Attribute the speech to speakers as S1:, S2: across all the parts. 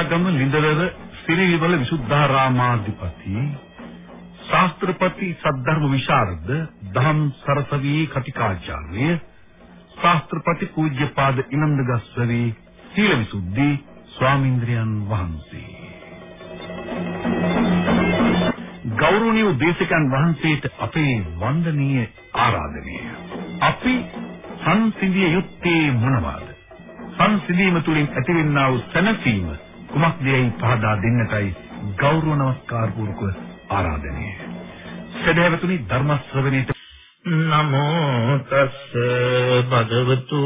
S1: වහන්සේ මුච්චියාගම ලිඳවර සිරිවිවල විසුද්ධාරාමාධිපති ශාස්ත්‍රපති සද්ධර්ම විශාරද දහම් සරසවි කටිකාචාර්ය ශාස්ත්‍රපති පූජ්‍යපාද ඉනන්දගස්වරි සීලවිසුද්ධි ස්වාමීන්ද්‍රයන් වහන්සේ. ගෞරවනීය දේශකයන් වහන්සේට අපේ වන්දනීය ආරාධනය. අපි සංසිඳිය යුත්තේ මොනවාද? සංසිඳීම තුළින් ඇතිවෙනා වූ සැනසීම කුමක්දයි පහදා දෙන්නටයි ගෞරව නමස්කාර පූර්වක ආරාධනය. සදහැවතුනි ධර්ම ශ්‍රවණේට
S2: නමෝ තස්ස භගවතු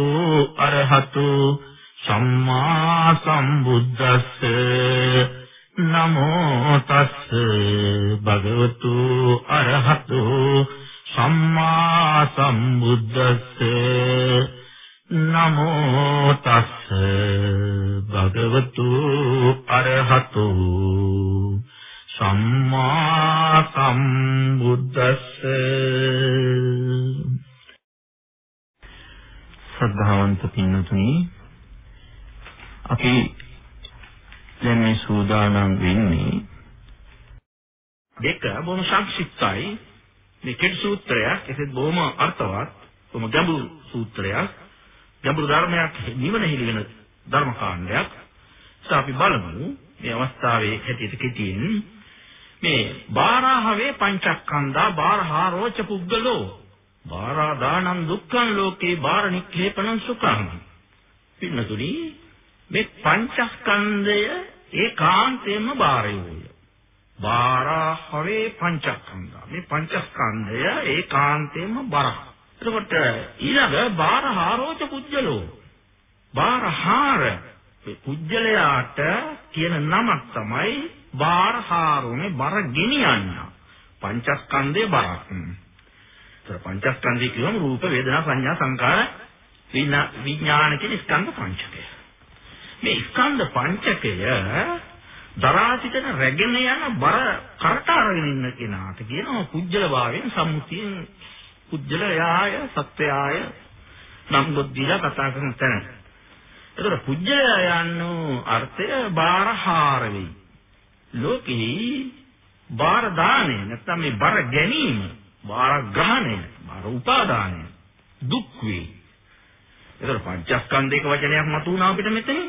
S2: අරහතු සම්මා සම්බුද්දස්ස නමෝ තස්ස භගවතු අරහතු සම්මා සම්බුද්දස්ස නමෝ තස්ස භගවතු අරහතු සම්මා සම්බුද්දස්ස ශ්‍රද්ධාවන්ත පින්නතුනි අපි දැන් මේ සූදානම් වෙන්නේ දෙක බොහොම සංක්ෂිප්තයි. මේ කෙටි සූත්‍රයක් ඒකත් බොහොම අර්ථවත් බොහොම ගැඹුරු සූත්‍රයක් ගැඹුරු ධර්මයක් නිවන හිලින ධර්ම කාණ්ඩයක්. ඒත් අපි බලමු මේ අවස්ථාවේ හැටියට කෙටියෙන් මේ බාරාහවේ පංචස්කන්ධා බාරහාරෝච පුද්ගලෝ. බාරා දානං දුක්ඛං ලෝකේ බාර නික්ඛේපණං සුඛං. පින්නතුනි මේ පංචස්කන්ධය ඒකාන්තයෙන්ම බාරයෝය බාරාහවේ පංචස්කන්ධා. මේ පංචස්කන්ධය ඒකාන්තයෙන්ම බාරා එතකොට ඊළඟ බාරහාරෝච පුජ්‍යලෝ. බාරහාර පුජ්‍යලයාට කියන නමක් තමයි බාරහාරුනේ බර ගෙනියන්න. පංචස්කන්ධේ බරක්. ඒතර පංචස්කන්ධය කියවම රූප වේදනා සංඥා සංකාර විඥාන කියන ස්කන්ධ පංචකය. මේ ස්කන්ධ පංචකය දරා සිටින රැගෙන යන බර කරට අරගෙන ඉන්න කෙනාට කියනවා පුජ්‍යල භාවයෙන් සම්මුතියෙන් පුජ්‍යලයාය සත්‍යයාය නම් බුද්ධිලා කතා කරන තැන. ඒතර පුජ්‍යලයා යන්නු අර්ථය බාරහාර වෙයි. ලෝකෙහි බාර දාණය නැත්නම් මේ බර ගැනීම, බාර ග්‍රහණය, බාර උපාදානය දුක් වේ. ඒතර පංචස්කන්ධයක වචනයක් මතුවුණා අපිට මෙතන.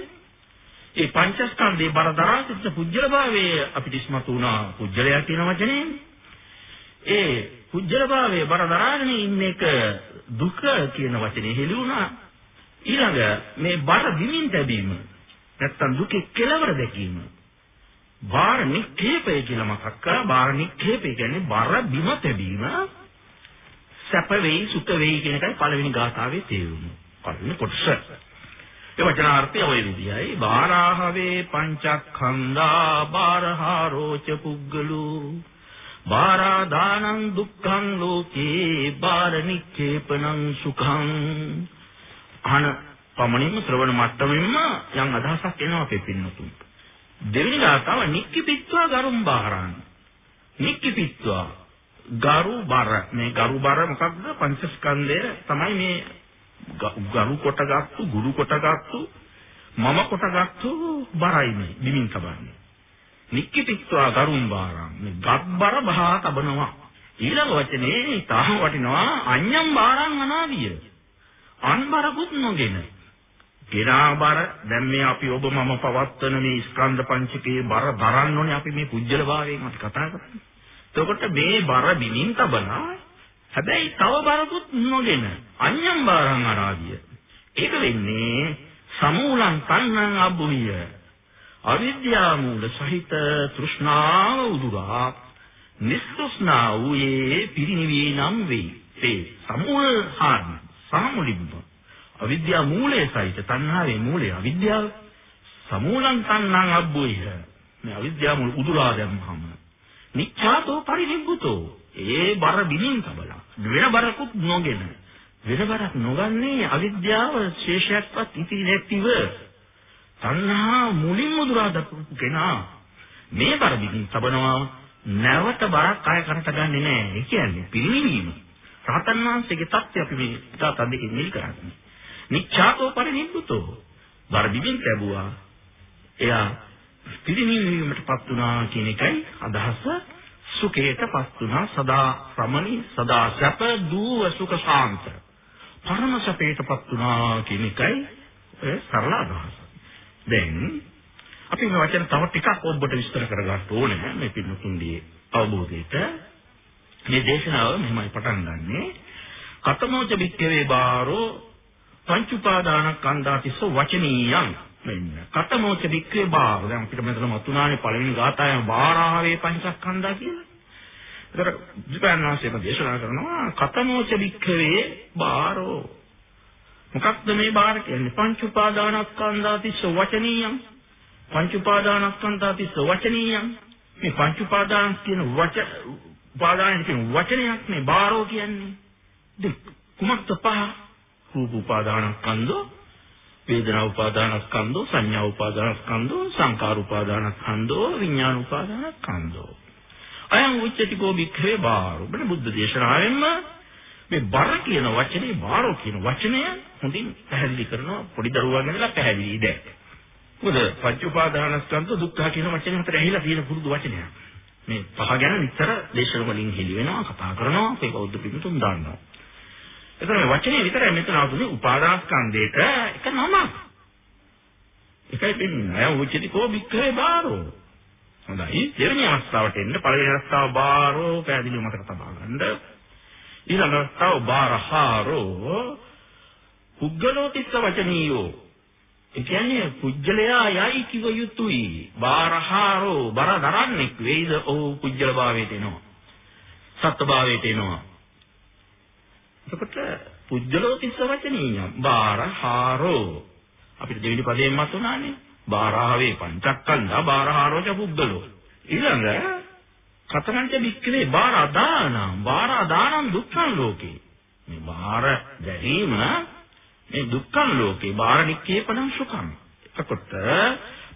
S2: ඒ පංචස්කන්ධේ බර දරා සිට පුජ්‍යල භාවයේ අපිට ඉස්මතු වුණා පුජ්‍යලයා කියන වචනේ. ඒ කුජල භාවයේ බර දරාගෙන ඉන්න එක දුක කියන වචනේ හෙළි වුණා. ඊළඟ මේ බර දිමින් තැබීම නැත්තම් දුකේ කෙලවර දැකීම. බාර නික්ෂේපය කියලා මතක් කරා. බාර නික්ෂේපය කියන්නේ බර බිම තැබීම. සැප වෙයි සුඛ වෙයි කියන එකයි පළවෙනි ගාථාවේ තේරුම. පළවෙනි කොටස. ඒ වචනාර්ථය ওই විදියයි. බාරාහවේ පංචක්ඛන්දා බාරහාරෝච පුග්ගලෝ බාරා දානං දුක්ඛං ලෝකේ බාර නික්ඛේපණං සුඛං. අහන පමණින්ම ශ්‍රවණ මට්ටමින්ම යම් අදහසක් එනවා අපේ පින්නතුන්. දෙවෙනි ගාතාව නික්කිපිත්වා ගරුම් බාරං නික්කිපිත්වා ගරු බර මේ ගරු බර මොකක්ද? පංචස්කන්ධය තමයි මේ ගරු කොටගත්තු ගුරු කොටගත්තු මම කොටගත්තු බරයි මේ දිමින් තබන්නේ. නික්කිතිත්වා ගරුම් බාරං මේ ගබ්බර බහා තබනවා. ඊළඟ වචනේ තාම වටිනවා අඤ්ඤම් බාරං අනාදිය. අන්බරකුත් නොගෙන. ගෙනාබර දැන් මේ අපි ඔබ මම පවත්වන මේ ස්කන්ධ පංචකයේ බර දරන්න ඕනේ අපි මේ පුජ්‍යල භාවයෙන් අපි කතා කරන්නේ. එතකොට මේ බර බිමින් තබලා හැබැයි තව බරකුත් නොගෙන අඤ්ඤම් බාරං අනාදිය. ඒක වෙන්නේ සමූලං තණ්හං අබ්බුහිය අවිද්‍යා මූල සහිත තෘෂ්ණාව උදුරා නිස්සස්නා වූයේ පිරිනිවී නම් වේ. ඒ සමුල් හාන් සමුලිබ්බ. අවිද්‍යා මූලයේ සහිත තණ්හාවේ මූලය අවිද්‍යාව. සමූලං තණ්හං අබ්බුය. මේ අවිද්‍යාව මුල් උදුරා දැම්මහම නිච්ඡාතෝ පරිනිබ්බුතෝ. ඒ බර බිමින් තබලා වෙන බරකුත් නොගෙන වෙන බරක් නොගන්නේ අවිද්‍යාව ශේෂයක්වත් ඉතිරි නැතිව තණ්හා මුලින්ම දුරා දක්වපු කෙනා මේ බර දිගින් තබනවා නැවත බරක් ආය කරට ගන්නෙ නෑ. ඒ කියන්නේ පිරිනිවීම. රහතන් වහන්සේගේ தත්ත්වය අපි මේ ඉතාලත් අධිකින් නිල් කරන්නේ. නිච්ඡාතෝ පරිනිබ්බුතෝ. බර බිමින් ලැබුවා. එයා පිරිනිවීමටපත් වුණා කියන එකයි අදහස. සුඛයටපත් වුණා සදා රමණී සදා සැප දූව සුඛ ශාන්ත. පරම සැපයටපත් වුණා කියන එකයි ඒ සරල අදහස. දැන් අපි මේ වචන තව ටිකක් ඔබට විස්තර කරගන්න ඕනේ මේ පිටුතුන්ගේ අවබෝධයට. මේ දේශනාව මෙහෙමයි පටන් ගන්නෙ. කතමෝච වික්කවේ බාරෝ පංච උපාදානස්කන්ධාතිස්ස වචනීයං මෙන්න කතමෝච වික්කවේ බාරෝ දැන් අපිට මෙතන මතුනානේ පළවෙනි ගාථාවේ බාරාවේ පංචස්කන්ධා කියලා. ඒතර විපාණාසේම දේශනා කරනවා කතමෝච වික්කවේ බාරෝ මොකක්ද මේ බාර කියන්නේ? පංච උපාදානස්කන්ධාතිස්ස වචනීයං. පංච උපාදානස්කන්ධාතිස්ස වචනීයං. මේ පංච උපාදාන කියන වච උපාදාන කියන වචනයක් මේ බාරෝ කියන්නේ. දෙක කුමක්ද පහ? රූප උපාදානස්කන්ධෝ වේදනා උපාදානස්කන්ධෝ සංඥා උපාදානස්කන්ධෝ සංකාර උපාදානස්කන්ධෝ විඥාන උපාදානස්කන්ධෝ. අයං උච්චති කෝ වික්ඛේ බාරෝ. බණ බුද්ධ දේශනාවෙන්ම මේ බර කියන වචනේ බාරෝ කියන වචනය හොඳින් පැහැදිලි කරනවා පොඩි දරුවන් ගැනලා පැහැදිලි දැක්. මොකද පංච උපාදානස්කන්ධ දුක්ඛ කියන වචනේ හතර ඇහිලා තියෙන පුරුදු වචනයක්. මේ පහ ගැන නිතර දේශන වලින් හෙළි වෙනවා කතා කරනවා අපේ බෞද්ධ පිටුතුන් දන්නවා. එතන මේ වචනේ විතරයි මෙතන ආපුනේ උපාදානස්කන්ධයට එක නමක්. ඒකයි පින්නේ උච්චති කෝ වික්ඛේ බාරෝ. හොඳයි දෙවෙනි අවස්ථාවට එන්න පළවෙනි අවස්ථාව බාරෝ පැහැදිලිව මතක තබා ගන්න. ඊළඟ අවස්ථාව බාරහාරෝ පුද්ගලෝතිස්ස වචනීයෝ ඒ කියන්නේ පුජ්‍යලයා යයි කිව යුතුයි. බාරහාරෝ බර දරන්නෙක් වෙයිද ඔහු පුජ්‍යල භාවයට එනවා. සත්ත්ව භාවයට එනවා. එතකොට පුජ්‍යලෝ තිස්ස වචනීය බාරහාරෝ අපිට දෙවෙනි පදයෙන් මත උනානේ. බාරහාවේ පංචක්කන්දා බාරහාරෝච පුද්ගලෝ. ඊළඟ කතරංච වික්‍රේ බාරදාන බාරදානං දුක්ඛං ලෝකේ. මේ බාර දැරීම මේ දුක්ඛං ලෝකේ බාරණික්කේපණං සුඛං. එතකොට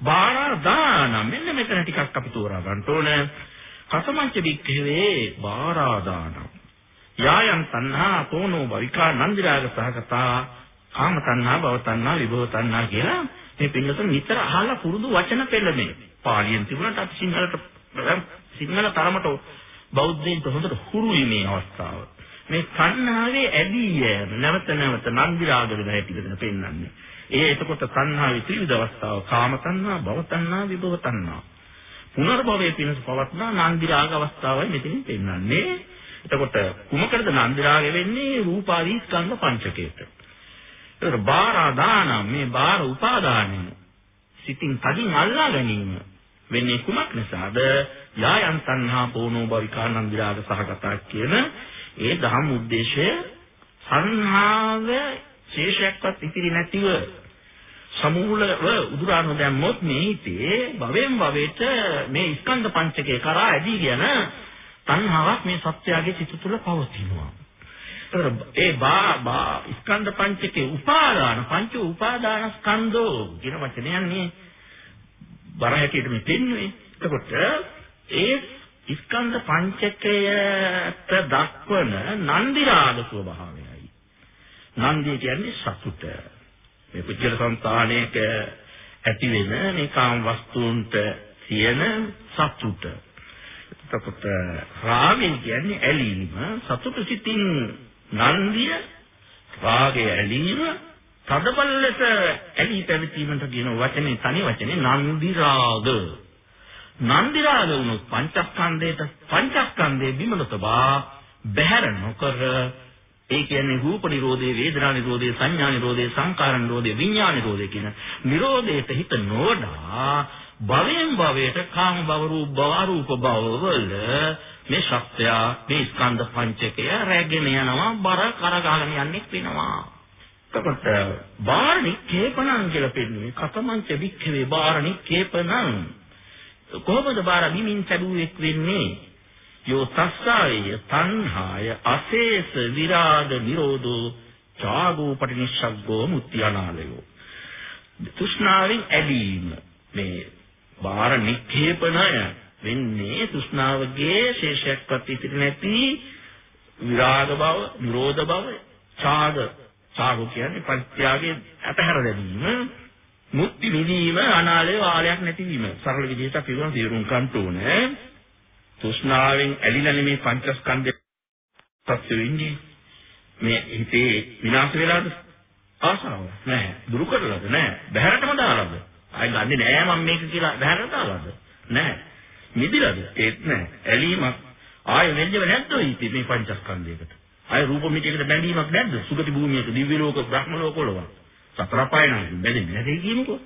S2: බාරදාන මෙන්න මෙතන ටිකක් අපි තෝරා ගන්න ඕන. කසමංච වික්ඛවේ බාරදාන. යායන් තණ්හා තෝනෝ භවිකා නන්දිරාග සහගතා කාම තණ්හා භව තණ්හා විභව තණ්හා කියලා මේ පින්නතුන් නිතර අහලා පුරුදු වචන පෙළමේ. පාලියෙන් තිබුණාට අපි සිංහලට සිංහල තරමට බෞද්ධයින්ට හොඳට හුරුයි මේ අවස්ථාව. මේ තණ්හාවේ ඇදී යෑම නැවත නැවත නන්දි රාග වෙන හැටි විතර පෙන්වන්නේ. ඒ එතකොට තණ්හාවේ ත්‍රිවිධ අවස්ථාව කාම තණ්හා, භව තණ්හා, විභව තණ්හා. පුනර්භවයේ පිණිස පවත්නා නන්දි රාග අවස්ථාවයි මෙතනින් පෙන්වන්නේ. එතකොට කුමකටද නන්දි රාගය වෙන්නේ? රූපාදී ස්කන්ධ පංචකයට. ඒතර බාරාදාන මේ බාර උපාදානය සිතින් තදින් අල්ලා ගැනීම වෙන්නේ කුමක් නිසාද? යායන් සංහා පොණෝ භවිකානන් විරාග සහගතක් කියන ඒ ධම්ම උද්දේශය සංහාව ශේෂයක්වත් ඉතිරි නැතිව සමූලව උදුරාන දැම්මොත් මේ හිතේ භවෙන් භවයට මේ ස්කන්ධ පංචකය කරා ඇදී යන තණ්හාවක් මේ සත්‍යයේ සිත තුළ පවතිනවා. ඒ බා බා ස්කන්ධ පංචකේ උපාදාන පංච උපාදාන ස්කන්ධෝ කියන වචනයන්නේ බර හැටියට මේ පෙන්වන්නේ. එතකොට ඒ ස්කන්ධ පංචකයට දක්වන නන්දි රාග ස්වභාවයයි. නන්දිය කියන්නේ සතුට. මේ පුජ්‍යල සංතානයක ඇති වෙන මේ කාම වස්තුන්ට තියෙන සතුට. එතකොට රාගය කියන්නේ ඇලීම, සතුට සිතින් නන්දිය, රාගය ඇලීම, තදබල ලෙස ඇලී පැවතීමට කියන වචනේ තනි වචනේ නන්දි රාග. නන්දි රාග වුණොත් පංචස්කන්ධයට පංචස්කන්ධයේ බිමල තබා බැහැර නොකර ඒ කියන්නේ රූප නිරෝධේ වේදනා නිරෝධේ සංඥා නිරෝධේ සංකාර නිරෝධේ විඥාන නිරෝධේ කියන නිරෝධයට හිත නොවඩා භවයෙන් භවයට කාම භව රූප භව අරූප භව වල මේ ශක්තිය මේ ස්කන්ධ පංචකය රැගෙන යනවා බර කරගහගෙන යන්නේ වෙනවා එතකොට බාරණි කේපණං කියලා පෙන්නේ කතමංච වික්ඛවේ බාරණි කේපණං කොහොමද බාර බිමින් සැදුවෙක් වෙන්නේ? යෝ තස්සාය තණ්හාය අශේෂ විරාග නිරෝධෝ චාගෝ පටිනිස්සග්ගෝ මුත්‍යානාලයෝ තෘෂ්ණාවෙන් ඇලීම. මේ බාර නික්ෂේපණය වෙන්නේ තෘෂ්ණාවගේ ශේෂයක්වත් ඉතිරි නැති විරාග බව නිරෝධ බව ඡාග ඡාග කියන්නේ පත්‍යාගේ අතහැර දැමීම මුක්ති විදීම අනාලය වාලයක් නැතිවීම. සරල විදිහට අපි වුණා තීරුම් ගන්න ඕනේ. තෘෂ්ණාවෙන් ඇලිලා නෙමේ පංචස්කන්ධය සත්‍ය වෙන්නේ. මේ හිතේ විනාශ වෙලාද? ආසාව නැහැ. දුරු කරලාද? නැහැ. බහැරටම දාලාද? ආයි ගන්නෙ නෑ මම මේක කියලා බහැරට දාලාද? නැහැ. මිදිලාද? ඒත් නැහැ. ඇලීමක් ආයෙ වෙන්නේව නැද්ද ඉතින් මේ පංචස්කන්ධයකට? ආයෙ රූප මිත්‍යයකට බැඳීමක් නැද්ද? සුගති භූමියක දිව්‍ය ලෝක බ්‍රහ්ම ලෝක වල. සතර පායන බැඳෙන්නේ නැති කියමුකෝ.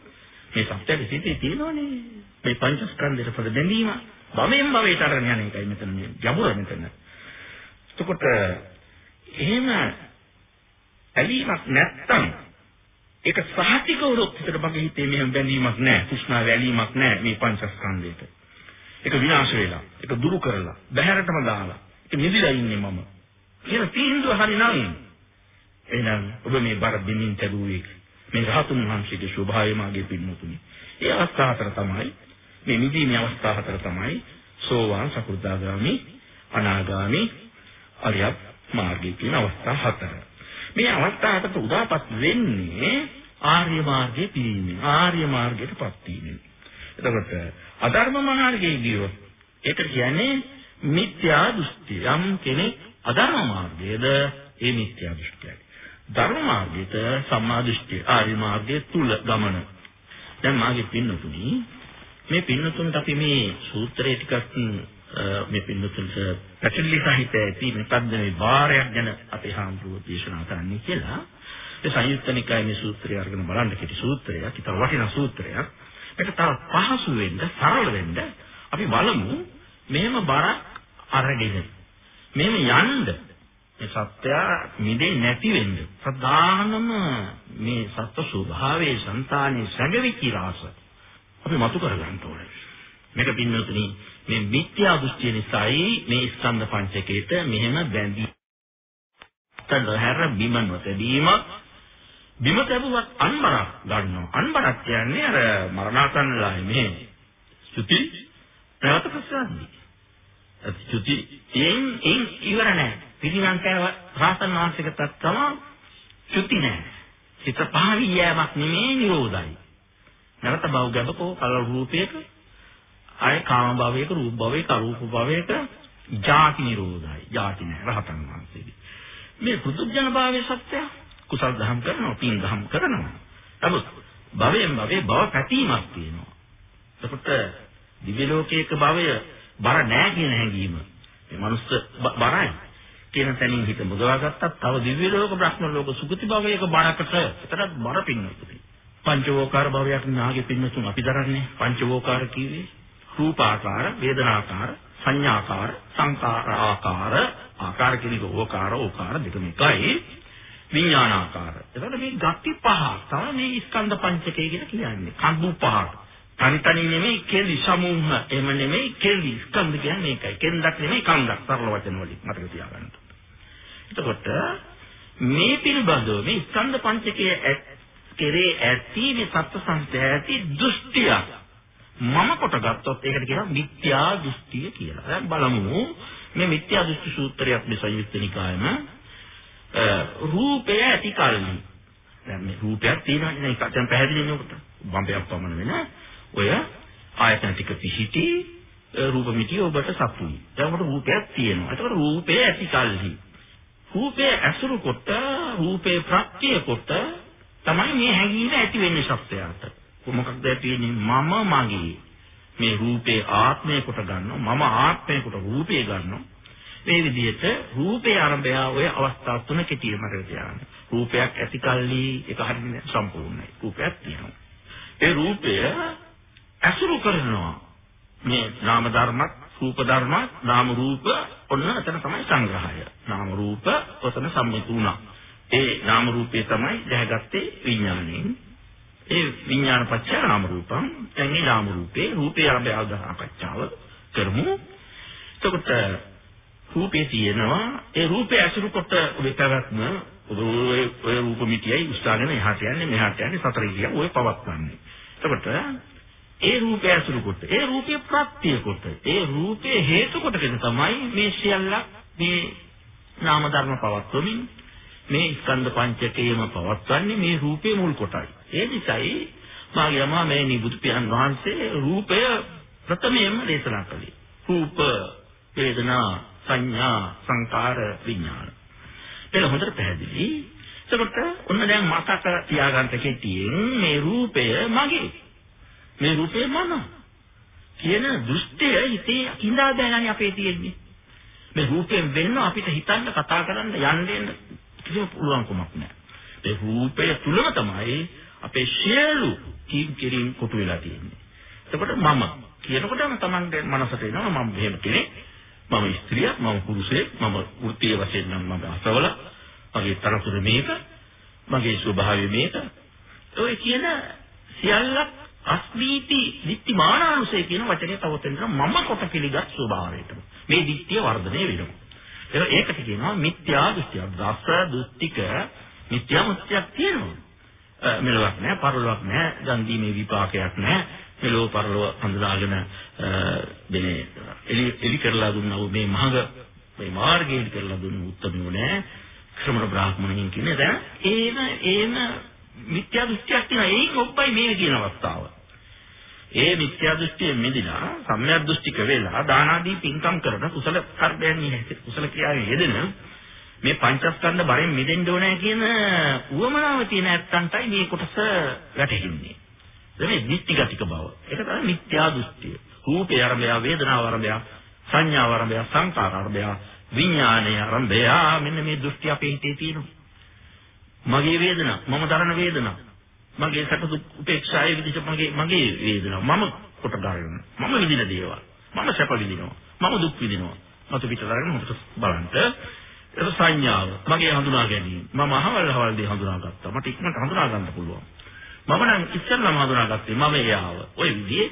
S2: මේ සත්‍යයේ සිටේ තියෙනවනේ. මේ පංචස්කන්ධයට පද බැඳීම භවයෙන් භවයට අරගෙන යන එකයි මෙතන මේ ගැඹුර මෙතන. එතකොට එහෙම ඇලීමක් නැත්තම් ඒක සහතික වුණොත් හිතට මගේ හිතේ මෙහෙම බැඳීමක් නැහැ. කුෂ්ණා වැලීමක් නැහැ මේ පංචස්කන්ධයට. ඒක විනාශ වෙලා, ඒක දුරු කරලා, බහැරටම දාලා, ඒක නිදිලා ඉන්නේ මම. කියන තීන්දුව හරිනම් එහෙනම් ඔබ මේ බර බින්දින් තැබුවේ මේ රහතුන් වහන්සේගේ ස්වභාවය මාගේ පින්නතුනි. ඒ අවස්ථා හතර තමයි මේ නිදීමේ අවස්ථා හතර තමයි සෝවාන් සකු르දාගාමි අනාගාමි අරියත් මාර්ගයේ කියන අවස්ථා හතර. මේ අවස්ථා හතර උදාපත් වෙන්නේ ආර්ය මාර්ගයේ පිරීමෙන් ආර්ය මාර්ගයටපත් වීමෙන්. එතකොට අධර්ම මාර්ගයේ ගියොත් ඒකට කියන්නේ මිත්‍යා දෘෂ්ටි. යම් කෙනෙක් අධර්ම මාර්ගයේද ඒ මිත්‍යා දෘෂ්ටියයි. ධර්ම මාර්ගයට සම්මා දෘෂ්ටි ආර්ය මාර්ගයේ තුල ගමන. දැන් මාගේ පින්නතුනි මේ පින්නතුන්ට අපි මේ සූත්‍රයේ ටිකක් මේ පින්නතුන්ට පැටලි සහිත ඇති මොකද්ද මේ වාරයක් ගැන අපේ හාමුදුරුවෝ දේශනා කරන්නේ කියලා. ඒ සංයුක්ත නිකායේ මේ සූත්‍රය අරගෙන බලන්න කිසි සූත්‍රයක්, ඊට වටිනා සූත්‍රයක්. මේක තව පහසු වෙන්න, සරල වෙන්න අපි බලමු මෙහෙම බරක් අරගෙන මෙහෙම යන්න මේ සත්‍ය මිදෙන්නේ නැති වෙන්න ප්‍රධානම මේ සත්ව ස්වභාවයේ సంతානේ සැඟවිච්ච රාස අපි මතු කරගන්න ඕනේ. මේක පින්නතුනි මේ මිත්‍යා දෘෂ්ටිය නිසායි මේ ස්කන්ධ පංචකයට මෙහෙම බැඳී තනහැර බිම නොතැබීම බිම තැබුවත් අන්බරක් ගන්නවා. අන්බරක් කියන්නේ අර මරණාසන්නලායි මේ සුති ප්‍රවත ප්‍රසාදී. සුති එන් එන් ඉවර නැහැ. පිරිනම් කෑව රාසන් වාසික තත්ත්වම සුති නැහැ. සිත පහවි යෑමක් නෙමේ නිරෝධයි. නැවත බව ගැබකෝ කල රූපයක අය කාම භවයක රූප භවයක අරූප භවයක ජාති නිරෝධයි. ජාති නැහැ රහතන් වහන්සේගේ. මේ පුදුජන භාවයේ සත්‍යය කුසල් දහම් කරනවා, පින් දහම් කරනවා. නමුත් භවයෙන් භවේ භව පැතීමක් තියෙනවා. එතකොට දිව්‍ය ලෝකයක භවය බර නැහැ කියන හැඟීම. මේ මනුස්ස බරයි. කියන තැනින් හිත මුදවා ගත්තත් තව දිව්‍ය ලෝක බ්‍රහ්ම ලෝක සුගති භවයක බරකට එතරම් බර පින්නතුයි. පංචවෝකාර භවයක් නාගේ පින්නතුන් අපි දරන්නේ පංචවෝකාර කිව්වේ රූපාකාර, වේදනාකාර, සංඥාකාර, සංකාරාකාර, ආකාර කියන එක ඕකාර, ඕකාර දෙකම එකයි. විඥානාකාර. එතකොට මේ ගති පහ තමයි මේ ස්කන්ධ පංචකය කියලා කියන්නේ. කඳු පහ. තනි තනි නෙමෙයි කෙලි සමූහ. එහෙම නෙමෙයි කෙලි ස්කන්ධ කියන්නේ මේකයි. කෙන්දක් නෙමෙයි කන්දක්. සරල වචන වලින් මතක තියාගන්න. එතකොට මේ පිළිබඳව මේ ස්කන්ධ පංචකයේ කෙරේ ඇති මේ සත්‍ය සංස්තය ඇති දෘෂ්ටියක් මම කොට ගත්තොත් ඒකට කියනවා මිත්‍යා දෘෂ්ටිය කියලා. දැන් බලමු මේ මිත්‍යා දෘෂ්ටි සූත්‍රයක් මේ සංයුක්ත නිකායම රූපය ඇති කල්හි දැන් මේ රූපයක් තියෙනවා නේ ඒකට දැන් පැහැදිලි නේද බම්බයක් පමණ වෙන ඔය ආයතන ටික පිහිටි රූප මිටිය ඔබට සතුයි. දැන් ඔබට රූපයක් තියෙනවා. ඒකට රූපය ඇති කල්හි. රූපේ ඇසුරු කොට රූපේ ප්‍රත්‍ය කොට තමයි මේ හැඟීම ඇති වෙන්නේ සත්‍යයට. කොමකක්ද ඇති වෙන්නේ? මම මගේ. මේ රූපේ ආත්මය කොට ගන්නවා. මම ආත්මය කොට රූපේ ගන්නවා. මේ විදිහට රූපේ ආරම්භය ඔය අවස්ථා තුන කෙටිම කරගෙන රූපයක් ඇති කල්ලි ඒක හරියට සම්පූර්ණයි. රූපයක් තියෙනවා. ඒ රූපය ඇසුරු කරනවා මේ නාම ධර්මත් රූප ධර්ම නාම රූප ඔන්න එතන තමයි සංග්‍රහය. නාම රූප ඔතන සම්මිත වුණා. ඒ නාම රූපේ තමයි දැහැගත්තේ විඥාණයෙන්. ඒ විඥාන පත්‍ය නාම රූපං. දැන් මේ නාම රූපේ රූපේ ආරම්භය අවදාකච්ඡාව කරමු. එතකොට රූපේ තියෙනවා ඒ රූපේ ඇසුරු කොට විතරක්ම ඔය රූප මිටියයි උස්සාගෙන එහාට යන්නේ මෙහාට යන්නේ සතර ඉරියව් ඔය පවත්වන්නේ. එතකොට ඒ රූපය අසුරු කොට ඒ රූපේ ප්‍රත්‍ය කොට ඒ රූපේ හේතු කොටගෙන තමයි මේ සියල්ලක් මේ නාම ධර්ම පවත්වමින් මේ ස්කන්ධ පංචකයම පවත්වන්නේ මේ රූපේ මුල් කොටයි ඒ නිසායි මාගේ අමා මේ නිබුදු පියන් වහන්සේ රූපය ප්‍රථමයෙන්ම දේශනා කළේ. රූප, වේදනා, සංඥා, සංකාර, විඥාන. ඒක හොඳට පැහැදිලි. එතකොට ඔන්න දැන් මතක තියාගන්න කෙටියෙන් මේ රූපය මගේ. මේ රූපය මම. කියන දෘෂ්ටිය හිතේ ඉඳා දැනන්නේ අපේ තියෙන්නේ. මේ රූපයෙන් වෙන්න අපිට හිතන්න කතා කරන්න යන්න කිසිම පුළුවන්කමක් නැහැ. මේ රූපය තුලම තමයි අපේ සියලු කීම් කිරීම කොටු වෙලා තියෙන්නේ. එතකොට මම කියනකොටම Tamange මනසට එනවා මම මෙහෙම කෙනෙක්. මම ස්ත්‍රියක්, මම පුරුෂයෙක්, මම වෘත්තීය වශයෙන් නම් මම අසවල. මගේ තරතුර මේක. මගේ ස්වභාවය මේක. ඔය කියන සියල්ලක් අස්මීති දිට්ඨි මානානුසය කියන වචනේ තවතෙන් මම කොට පිළිගත් ස්වභාවයට. මේ දිට්ඨිය වර්ධනය වෙනවා. ඒකට කියනවා මිත්‍යා දෘෂ්ටිය. දස දෘෂ්ටික මිත්‍යා මුත්‍යක් තියෙනවා. මෙලොවක් නැහැ, පරලොවක් නැහැ, දන් දීමේ විපාකයක් නැහැ. මෙලොව පරලොව හඳුනාගෙන දෙනේ එලි එලි කරලා දුන්නා මේ මහඟ මේ මාර්ගයෙන් කරලා දුන්න උත්තරම නෑ. ශ්‍රමණ බ්‍රාහ්මණයන් කියන්නේ දැන් ඒම ඒම මිත්‍යා දෘෂ්ටියක් තියෙනවා. ඒක ඔබ්බයි මේ කියන අවස්ථාව. ඒ මිත්‍යා දෘෂ්ටියෙන් මිදිලා සම්‍යක් දෘෂ්ටික වෙලා දාන ආදී පින්කම් කරන කුසල කර්මයන් කුසල ක්‍රියාවේ යෙදෙන මේ පංචස්කන්ධ බරෙන් මිදෙන්න ඕනේ කියන උවමනාව තියෙන ඇත්තන්ටයි මේ කොටස වැටහෙන්නේ. එනේ නිත්‍යගතික බව. ඒක තමයි මිත්‍යා දෘෂ්ටිය. රූපේ ආරම්භය, වේදනාව ආරම්භය, සංඥාව ආරම්භය, සංකාර ආරම්භය, විඥානය ආරම්භය. මෙන්න මේ දෘෂ්ටි අපේ හිතේ තියෙනවා. මගේ වේදනාව, මම දරන වේදනාව, මගේ සැප දුක් උපේක්ෂායේ විදිහට මගේ මගේ වේදනාව, මම කොට ගන්න. මම විඳින දේවල්. මම සැප විඳිනවා. මම දුක් විඳිනවා. මතු පිට දාගෙන මොකද බලන්න ඒක සංඥාව. මගේ හඳුනා ගැනීම. මම අහවල් අහවල් දේ හඳුනාගත්තා. මට ඉක්මනට හඳුනා ගන්න පුළුවන්. මම නම් ඉස්සෙල්ලාම හඳුනාගත්තේ මම එයාව. ওই විදිහේ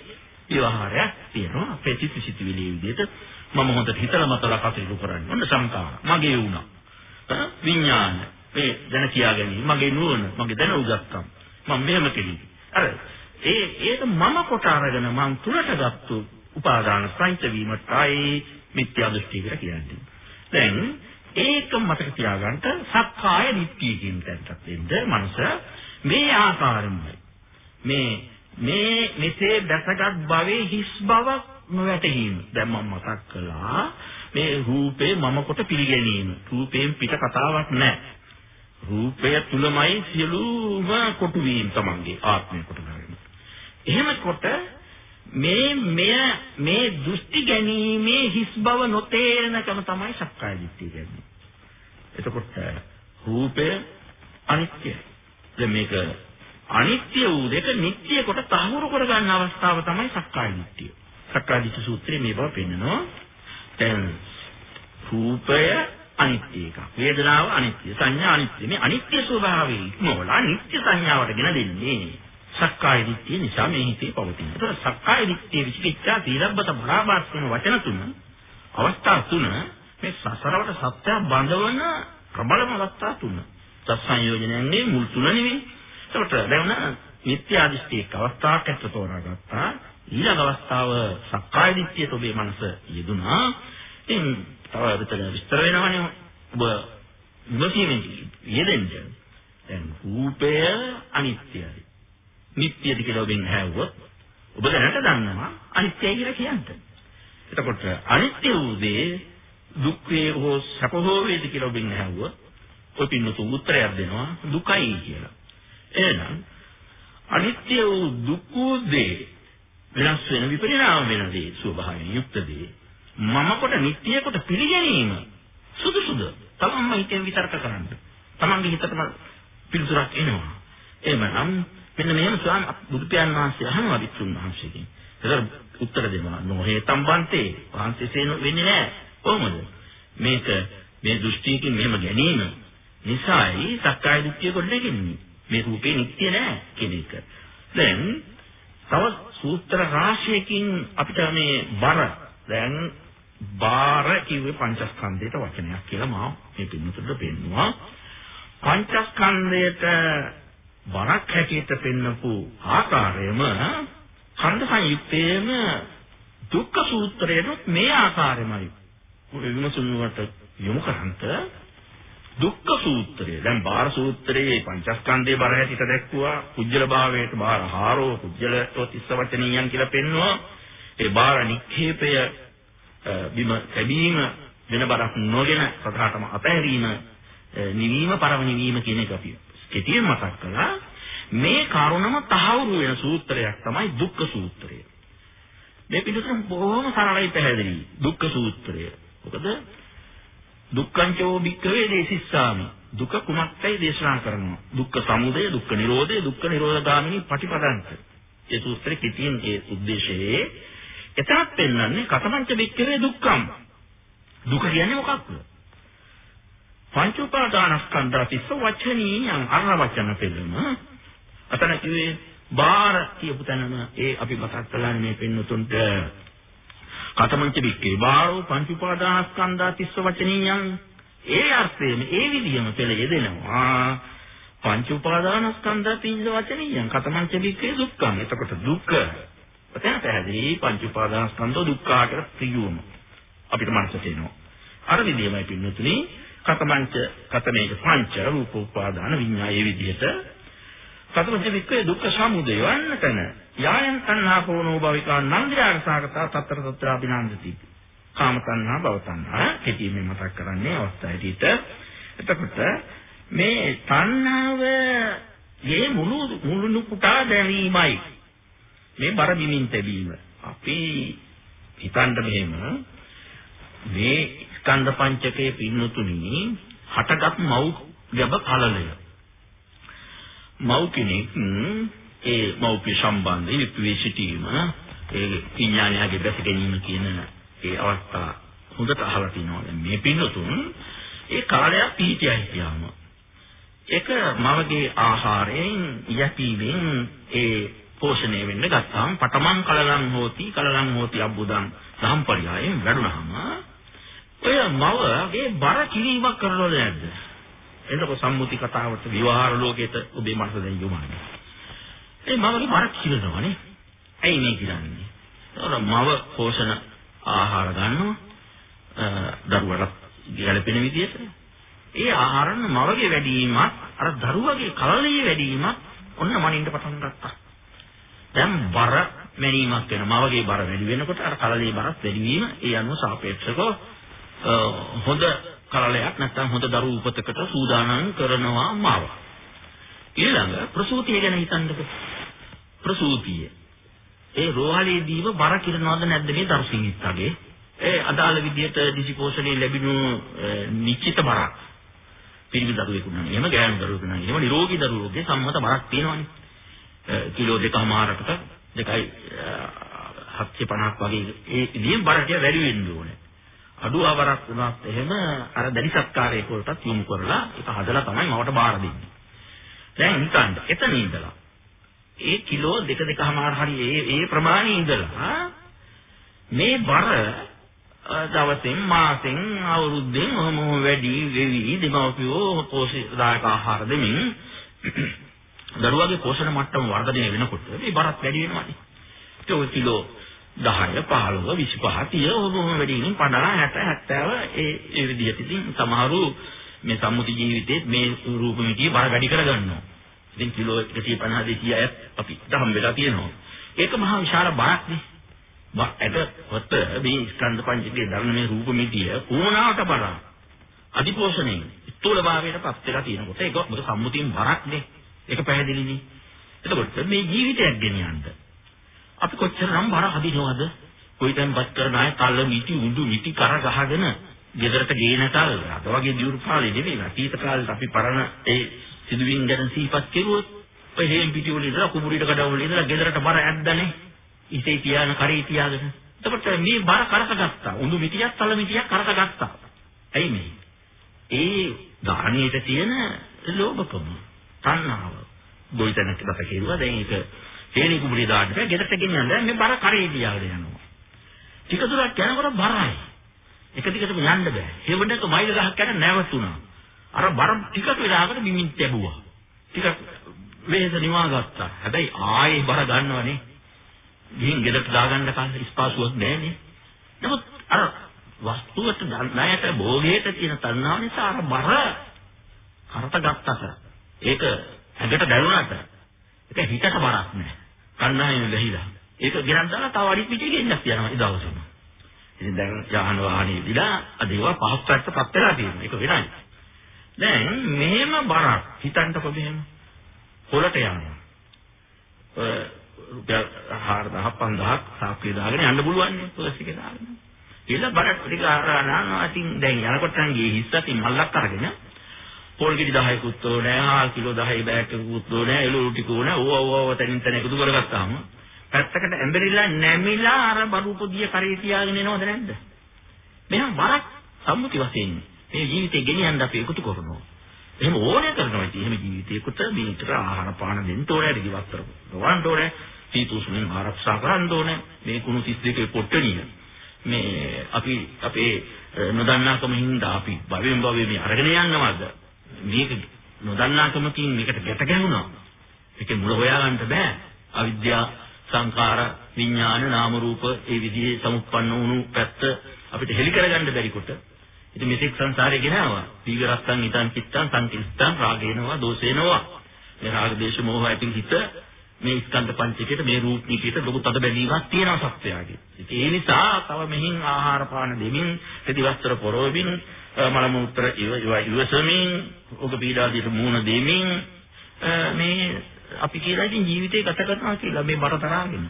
S2: ව්‍යවහාරයක් තියෙනවා. අපේ චිත්ත සිතිවිලි විදිහට මම හොඳට හිතලා මතලා කටයුතු කරන්නේ. ඔන්න සංකාර. මගේ වුණා. විඥාන. මේ දැන කියා ගැනීම. මගේ නුවණ. මගේ දැන උගත්කම්. මම මෙහෙම කෙනෙක්. අර ඒ ඒක මම කොට අරගෙන මං තුලට ගත්තු උපාදාන සංච වීමටයි මිත්‍යා දෘෂ්ටි කියලා කියන්නේ. දැන් ඒක මතක තියාගන්න සක්කාය දිට්ඨිය කියන තැනට එන්න මනස මේ ආකාරයෙන්මයි මේ මේ මෙසේ දැසගත් භවයේ හිස් බවක් නොවැටහීම දැන් මම මතක් කළා මේ රූපේ මම කොට පිළිගැනීම රූපයෙන් පිට කතාවක් නැහැ රූපය තුලමයි සියලුම කොටු වීම තමන්ගේ ආත්මය කොට ගන්න. එහෙම කොට මේ මෙය මේ දෘෂ්ටි ගැනීමේ හිස් බව නොතේරෙනකම තමයි සක්කාය දිට්ඨිය කියන්නේ. එතකොට රූපය අනිත්‍යයි. දැන් මේක අනිත්‍ය වූ දෙක නිට්ටය කොට තහවුරු කරගන්න අවස්ථාව තමයි සක්කාය දිට්ඨිය. සක්කාය දිට්ඨි සූත්‍රයේ මේ බව පෙන්නනවා. දැන් රූපය අනිත්‍ය එකක්. වේදනාව අනිත්‍ය, සංඥා අනිත්‍ය. මේ අනිත්‍ය ස්වභාවය ඉක්මවලා නිට්ටය සංඥාවට ගෙන දෙන්නේ. සක්කාය දිට්ඨිය නිසා මේ හිතේ පවතින. ඒතර සක්කාය දිට්ඨිය විචිකිච්ඡා සීලබ්බත බලාබාස් කියන වචන තුන අවස්ථා තුන මේ සසරවට සත්‍ය බඳවන ප්‍රබලම අවස්ථා තුන. සත්සංයෝජනයන්ගේ මුල් තුන නෙවෙයි. ඒකට දැන් නිත්‍ය අධිෂ්ඨික අවස්ථාවක් ඇත්ත තෝරාගත්තා. ඊළඟ අවස්ථාව සක්කාය දිට්ඨියට ඔබේ මනස යෙදුනා. ඉතින් තව විතර විස්තර වෙනවනේ ඔබ විමසීමෙන් යෙදෙන්න. දැන් රූපය අනිත්‍යයි. නිට්ටයද කියලා ඔබෙන් ඇහුවොත් ඔබ දැනට දන්නවා අනිත්‍යයි කියලා කියන්නේ. එතකොට අනිත්‍ය වූ දේ දුක් වේ හෝ සැප හෝ වේද කියලා ඔබෙන් ඇහුවොත් ඔය පින්නතු උත්තරයක් දෙනවා දුකයි කියලා. එහෙනම් අනිත්‍ය වූ දුක් වූ දේ වෙනස් වෙන විපරිණාම වෙන දේ ස්වභාවයෙන් යුක්ත දේ මම කොට නිට්ටිය කොට පිළිගැනීම සුදුසුද? තමන්ම හිතෙන් විතර්ක කරන්න. තමන්ගේ හිතටම පිළිතුරක් එනවා. එහෙමනම් මෙන්න මෙහෙම ස්වාම බුදු පියාණන් වහන්සේ අහනවා වික්ෂුන් වහන්සේගෙන්. ඒතර උත්තර දෙනවා. නොහේ තම්බන්තේ වහන්සේ සේන වෙන්නේ නැහැ. කොහොමද? මේක මේ දෘෂ්ටියකින් මෙහෙම ගැනීම නිසායි සක්කාය දිට්ඨිය ගොඩනගන්නේ. මේ රූපේ නිට්ටිය නෑ කියන එක. දැන් තව සූත්‍ර රාශියකින් අපිට මේ බර දැන් බාර කිව්වේ පංචස්කන්ධයට වචනයක් කියලා මම මේ පින්නතුට පෙන්නවා. පංචස්කන්ධයට බරක් හැටියට පෙන්නපු ආකාරයම ඛණ්ඩ සංයුත්තේම දුක්ඛ සූත්‍රයේත් මේ ආකාරයමයි. විමසුමකට යොමු කරන්ත දුක්ඛ සූත්‍රය. දැන් බාර සූත්‍රයේ පංචස්කන්ධයේ බර හැටිට දැක්වුවා. කුජල භාවයට බාර හාරෝ කුජලතෝ තිස්ස වචනීයන් කියලා පෙන්වුවා. ඒ බාර නික්ෂේපය බිම තැබීම වෙන බරක් නොගෙන සතරටම අපැරීම නිවීම පරම නිවීම කියන එක අපි කෙටියෙන් මතක් කළා. මේ කරුණම තහවුරු වෙන සූත්‍රයක් තමයි දුක්ඛ සූත්‍රය. මේ පිටුතුන් බොහොම සරලයි පැහැදිලි. දුක්ඛ සූත්‍රය. මොකද? දුක්ඛංචෝ භික්ඛවේ දේසිස්සාමි දුක කුමක්දයි දේශනා කරනවා? දුක්ඛ සමුදය දුක්ඛ නිරෝධය දුක්ඛ නිරෝධගාමිනී පටිපදන්ත ඒ සූත්‍රයේ කිතියෙන් ඒ ಉದ್ದೇಶයේ එතනත් පෙන්වන්නේ කතමංච භික්ඛවේ දුක්ඛම්. දුක කියන්නේ මොකක්ද? පංච උපාදානස්කන්ධ තිස්ස වචනීයං අර වචන පෙළම. අතන කිව්වේ බාර කියපු තැනම ඒ අපි මතක් කළානේ මේ පින්නතුන්ට. කතමංච වික්කේ බාරෝ පංච උපාදානස්කන්ධා තිස්ස වචනීයං. ඒ අර්ථයෙන් ඒ විදිහම පෙළ යෙදෙනවා. පංච උපාදානස්කන්ධා තිස්ස වචනීයං කතමංච වික්කේ දුක්ඛං එතකොට දුක්ඛ ඔතන පැහැදිලි පංච උපාදානස්කන්ධෝ දුක්ඛා කියලා ප්‍රියුම. අපිට මනසට එනවා අර විදිහමයි පින්නතුනි කතමංච කතමේක පංච රූප උපාදාන විඤ්ඤායේ. විදිහට සතරජ වික්කේ දුක්ඛ සමුදය වන්නතන යායන් තණ්හා පෝනෝ භවිකා නන්දියාගසහගතා තත්තර තත්තර අභිනන්දති. කාම තණ්හා භව තණ්හා කෙටියෙන් මතක් කරන්නේ අවස්ථාවේදීට එතකොට මේ තණ්හාව යේ මුළු මුළු කුටා දැනීමයි. මේ බර බිමින් තැබීම. අපි හිතන්න මෙහෙම මේ ස්කන්ධ පංචකයේ පින්නතුනි හටගත් මව් ගැබ කලලය. මව් කෙනෙක් ඒ මව්පිය සම්බන්ධය විප්‍රවේ සිටීම ඒ විඥානයගේ දැස ගැනීම කියන ඒ අවස්ථා හොඳට අහලා තිනවා. දැන් මේ පින්නතුන් ඒ කාලයක් පීතියයි කියම ඒක මවගේ ආහාරයෙන් යැපීමෙන් ඒ පෝෂණය වෙන්න ගත්තාම පටමන් කලලං හෝති කලලං හෝති අබ්බුදං සම්පරියායෙන් වැඩුණාම ඔය මවගේ බර කිරීමක් කරනවද නැද්ද එතකොට සම්මුති කතාවට විවාහ ලෝකෙට ඔබේ මනස දැන් යොමන්නේ. ඒ මවගේ මරක් කිරනවනේ. ඇයි මේ කියන්නේ? ඒතකොට මව පෝෂණ ආහාර ගන්නවා දරුවට ගැළපෙන විදිහට. ඒ ආහාරන මවගේ වැඩිවීමත් අර දරුවගේ කලලයේ වැඩිවීමත් ඔන්න මනින්න පටන් ගත්තා. දැන් බර මැනීමක් වෙන මවගේ බර වැඩි වෙනකොට අර කලලයේ බරත් වැඩි වීම ඒ අනුව සාපේක්ෂව හොඳ කරලයක් නැත්නම් හොඳ දරු උපතකට සූදානම් කරනවා මාව. ඊළඟ ප්‍රසූතිය ගැන හිතන්නකෝ. ප්‍රසූතිය. ඒ රෝහලේදීම බර කිරනවද නැද්ද මේ දරුසිඟිත්තගේ? ඒ අදාළ විදියට දිසිපෝෂණය ලැබිනු නිශ්චිත බරක්. පිරිමි දරුවෙකු නම් එහෙම ගෑනු දරුවෙකු නම් එහෙම නිරෝගී දරුවෙකුගේ සම්මත බරක් තියෙනවනේ. කිලෝ දෙකමාරකට දෙකයි 750ක් වගේ ඒ විදිහෙන් බර ටික වැඩි වෙන්න ඕනේ. අඩු අවරක් වුණත් එහෙම අර දැඩි සත්කාරයක වලටත් යොමු කරලා ඒක හදලා තමයි මවට බාර දෙන්නේ. දැන් හිතන්න එතන ඉඳලා ඒ කිලෝ දෙක දෙකමාර හරි ඒ ඒ ප්‍රමාණය ඉඳලා මේ බර දවසෙන් මාසෙන් අවුරුද්දෙන් ඔහොම වැඩි වෙවි දෙමව්පියෝ පෝෂිතදායක ආහාර දෙමින් දරුවාගේ පෝෂණ මට්ටම වර්ධනය වෙනකොට මේ බරත් වැඩි වෙනවානේ. ඒක ඔය කිලෝ 10 15 25 30 ඔබම වැඩි වෙනින් 50 60 70 ඒ ඒ විදිහට ඉතින් සමහරු මේ සම්මුති ජීවිතේ මේ රූපമിതിය බර වැඩි කරගන්නවා. ඉතින් කිලෝ 150 200ක් අපි දහම් වෙලා තියෙනවා. ඒක මහා විශාල බරක් නේ. බරකට මේ ස්කන්ධ පංචකයේ ධර්මයේ රූපമിതിය උමනාවට බරක්. අධිපෝෂණය. ස්ථූල භාවයට පත් වෙලා තියෙනකොට ඒක මොකද සම්මුතියෙන් බරක් නේ. ඒක පැහැදිලිනේ. එතකොට මේ ජීවිතයක් ගෙනියන්න අපි කොච්චරනම් බර හදිනවද? කොයිතැන්පත් කරන අය තල්ල මිටි උඳු මිටි කර ගහගෙන ගෙදරට ගේන තල් අද වගේ දියුරු කාලේ නෙවෙයි අතීත කාලේ අපි පරණ ඒ සිදුවීම් ගැන සිහිපත් කෙරුවොත් ඔය හේම් පිටි වල ඉඳලා කුඹුරිට කඩවල ඉඳලා ගෙදරට බර ඇද්දානේ. ඉතේ තියාන කරේ තියාගෙන. එතකොට මේ බර කරක ගත්තා උඳු මිටියක් තල මිටියක් කරක ගත්තා ඇයි මේ? ඒ දාහණයට තියෙන ලෝභකම. තණ්හාව ගොවිතැනක ගත කෙරුවා දැන් ඒක තේනි කුඹුරේ දාන්න බෑ. ගෙදරට ගෙනියන්න මේ බර කරේ තියාගෙන යනවා. ටික දුරක් යනකොට බරයි. එක දිගටම යන්න බෑ. හේවණක මයිල් ගහක් යන නැවතුණා. අර බර ටිකක් වෙලාවකට බිමින් තැබුවා. ටිකක් වෙහෙස නිවා ගත්තා. හැබැයි ආයේ බර ගන්නවනේ. ගිහින් ගෙදරට දාගන්න කන්න ස්පාසුවක් නැහැනේ. නමුත් අර වස්තුවට ණයට භෝගයට තියෙන තණ්හාව නිසා අර බර කරට ගත්තට ඒක ඇඟට දැනුණාට ඒක හිතට බරක් නෑ. කන්නායෙන් ලැහිලා. ඒක ගෙනත් දාලා තව අඩි පිටේ ගෙන්නක් තියනවා ඒ දවසේම. ඉතින් දැන් යාන වාහනේ විලා අද ඒවා පහක් පැත්තපත් වෙලා තියෙනවා. ඒක වෙනයි. දැන් මෙහෙම බරක් හිතන්නකො මෙහෙම. පොලට යනවා. රුපියල් 4000 5000ක් සාක්කුවේ දාගෙන යන්න පුළුවන් නේ පොලිස් එකේ දාගෙන. ඊළ බරක් ටික අරනවා. ඉතින් දැන් යනකොට නම් ගියේ හිස්සතින් මල්ලක් අරගෙන පොල් ගෙඩි 10කුත් ඕනේ, හාල් කිලෝ 10 බෑග්කුත් ඕනේ, එළවලු ටික ඕනේ. ඕව ඕව තනින් තන එකතු කරගත්තාම පැත්තකට ඇඹරිලා නැමිලා අර බඩු පොදිය කරේ තියාගෙන එනවද නැද්ද? මෙහා බරක් සම්මුති වශයෙන් මේ ජීවිතේ ගෙනියන්න අපි එකතු කරනවා. එහෙම ඕනේ කරනවා. ඉතින් එහෙම ජීවිතයකට මේකට ආහාර පාන දෙන්න ඕනේ, දිවස්තර ගවන්න ඕනේ, සීතුසුමින් ආරක්ෂා කරන්න ඕනේ. මේ කුණු 32 පොට්ටනිය. මේ අපි අපේ නොදන්නාකම හින්දා අපි භවෙන් භවෙ මේ අරගෙන යන්නවද? මේක නොදන්නාකමකින් මේකට ගැට ගැහුණා. ඒකේ මුල හොයාගන්න බෑ. අවිද්‍යාව සංකාර විඥාන නාම රූප ඒ විදිහේ සමුප්පන්න වුණු පැත්ත අපිට හෙලි කරගන්න බැරි කොට ඉතින් මෙතෙක් සංසාරේ ගෙනාවා දීගරස්සන් ඊතන් චිත්තං සංකිස්තං රාගේනවා දෝෂේනවා මේ රාග දේශ මොහ ඇතින් හිත මේ ස්කන්ධ පංචකයට මේ රූප නිකයට ලොකු තද බැඳීමක් තියෙනවා සත්‍යයගේ. ඉතින් ඒ නිසා තව මෙහින් ආහාර පාන දෙමින් ප්‍රතිවස්ත්‍ර පොරොවින් මල මූත්‍ර ඉවසමින් ඔබ පීඩාදීට මූණ දෙමින් මේ අපි කියලා ඉතින් ජීවිතේ ගත කරනවා කියලා මේ බර තරහගෙන.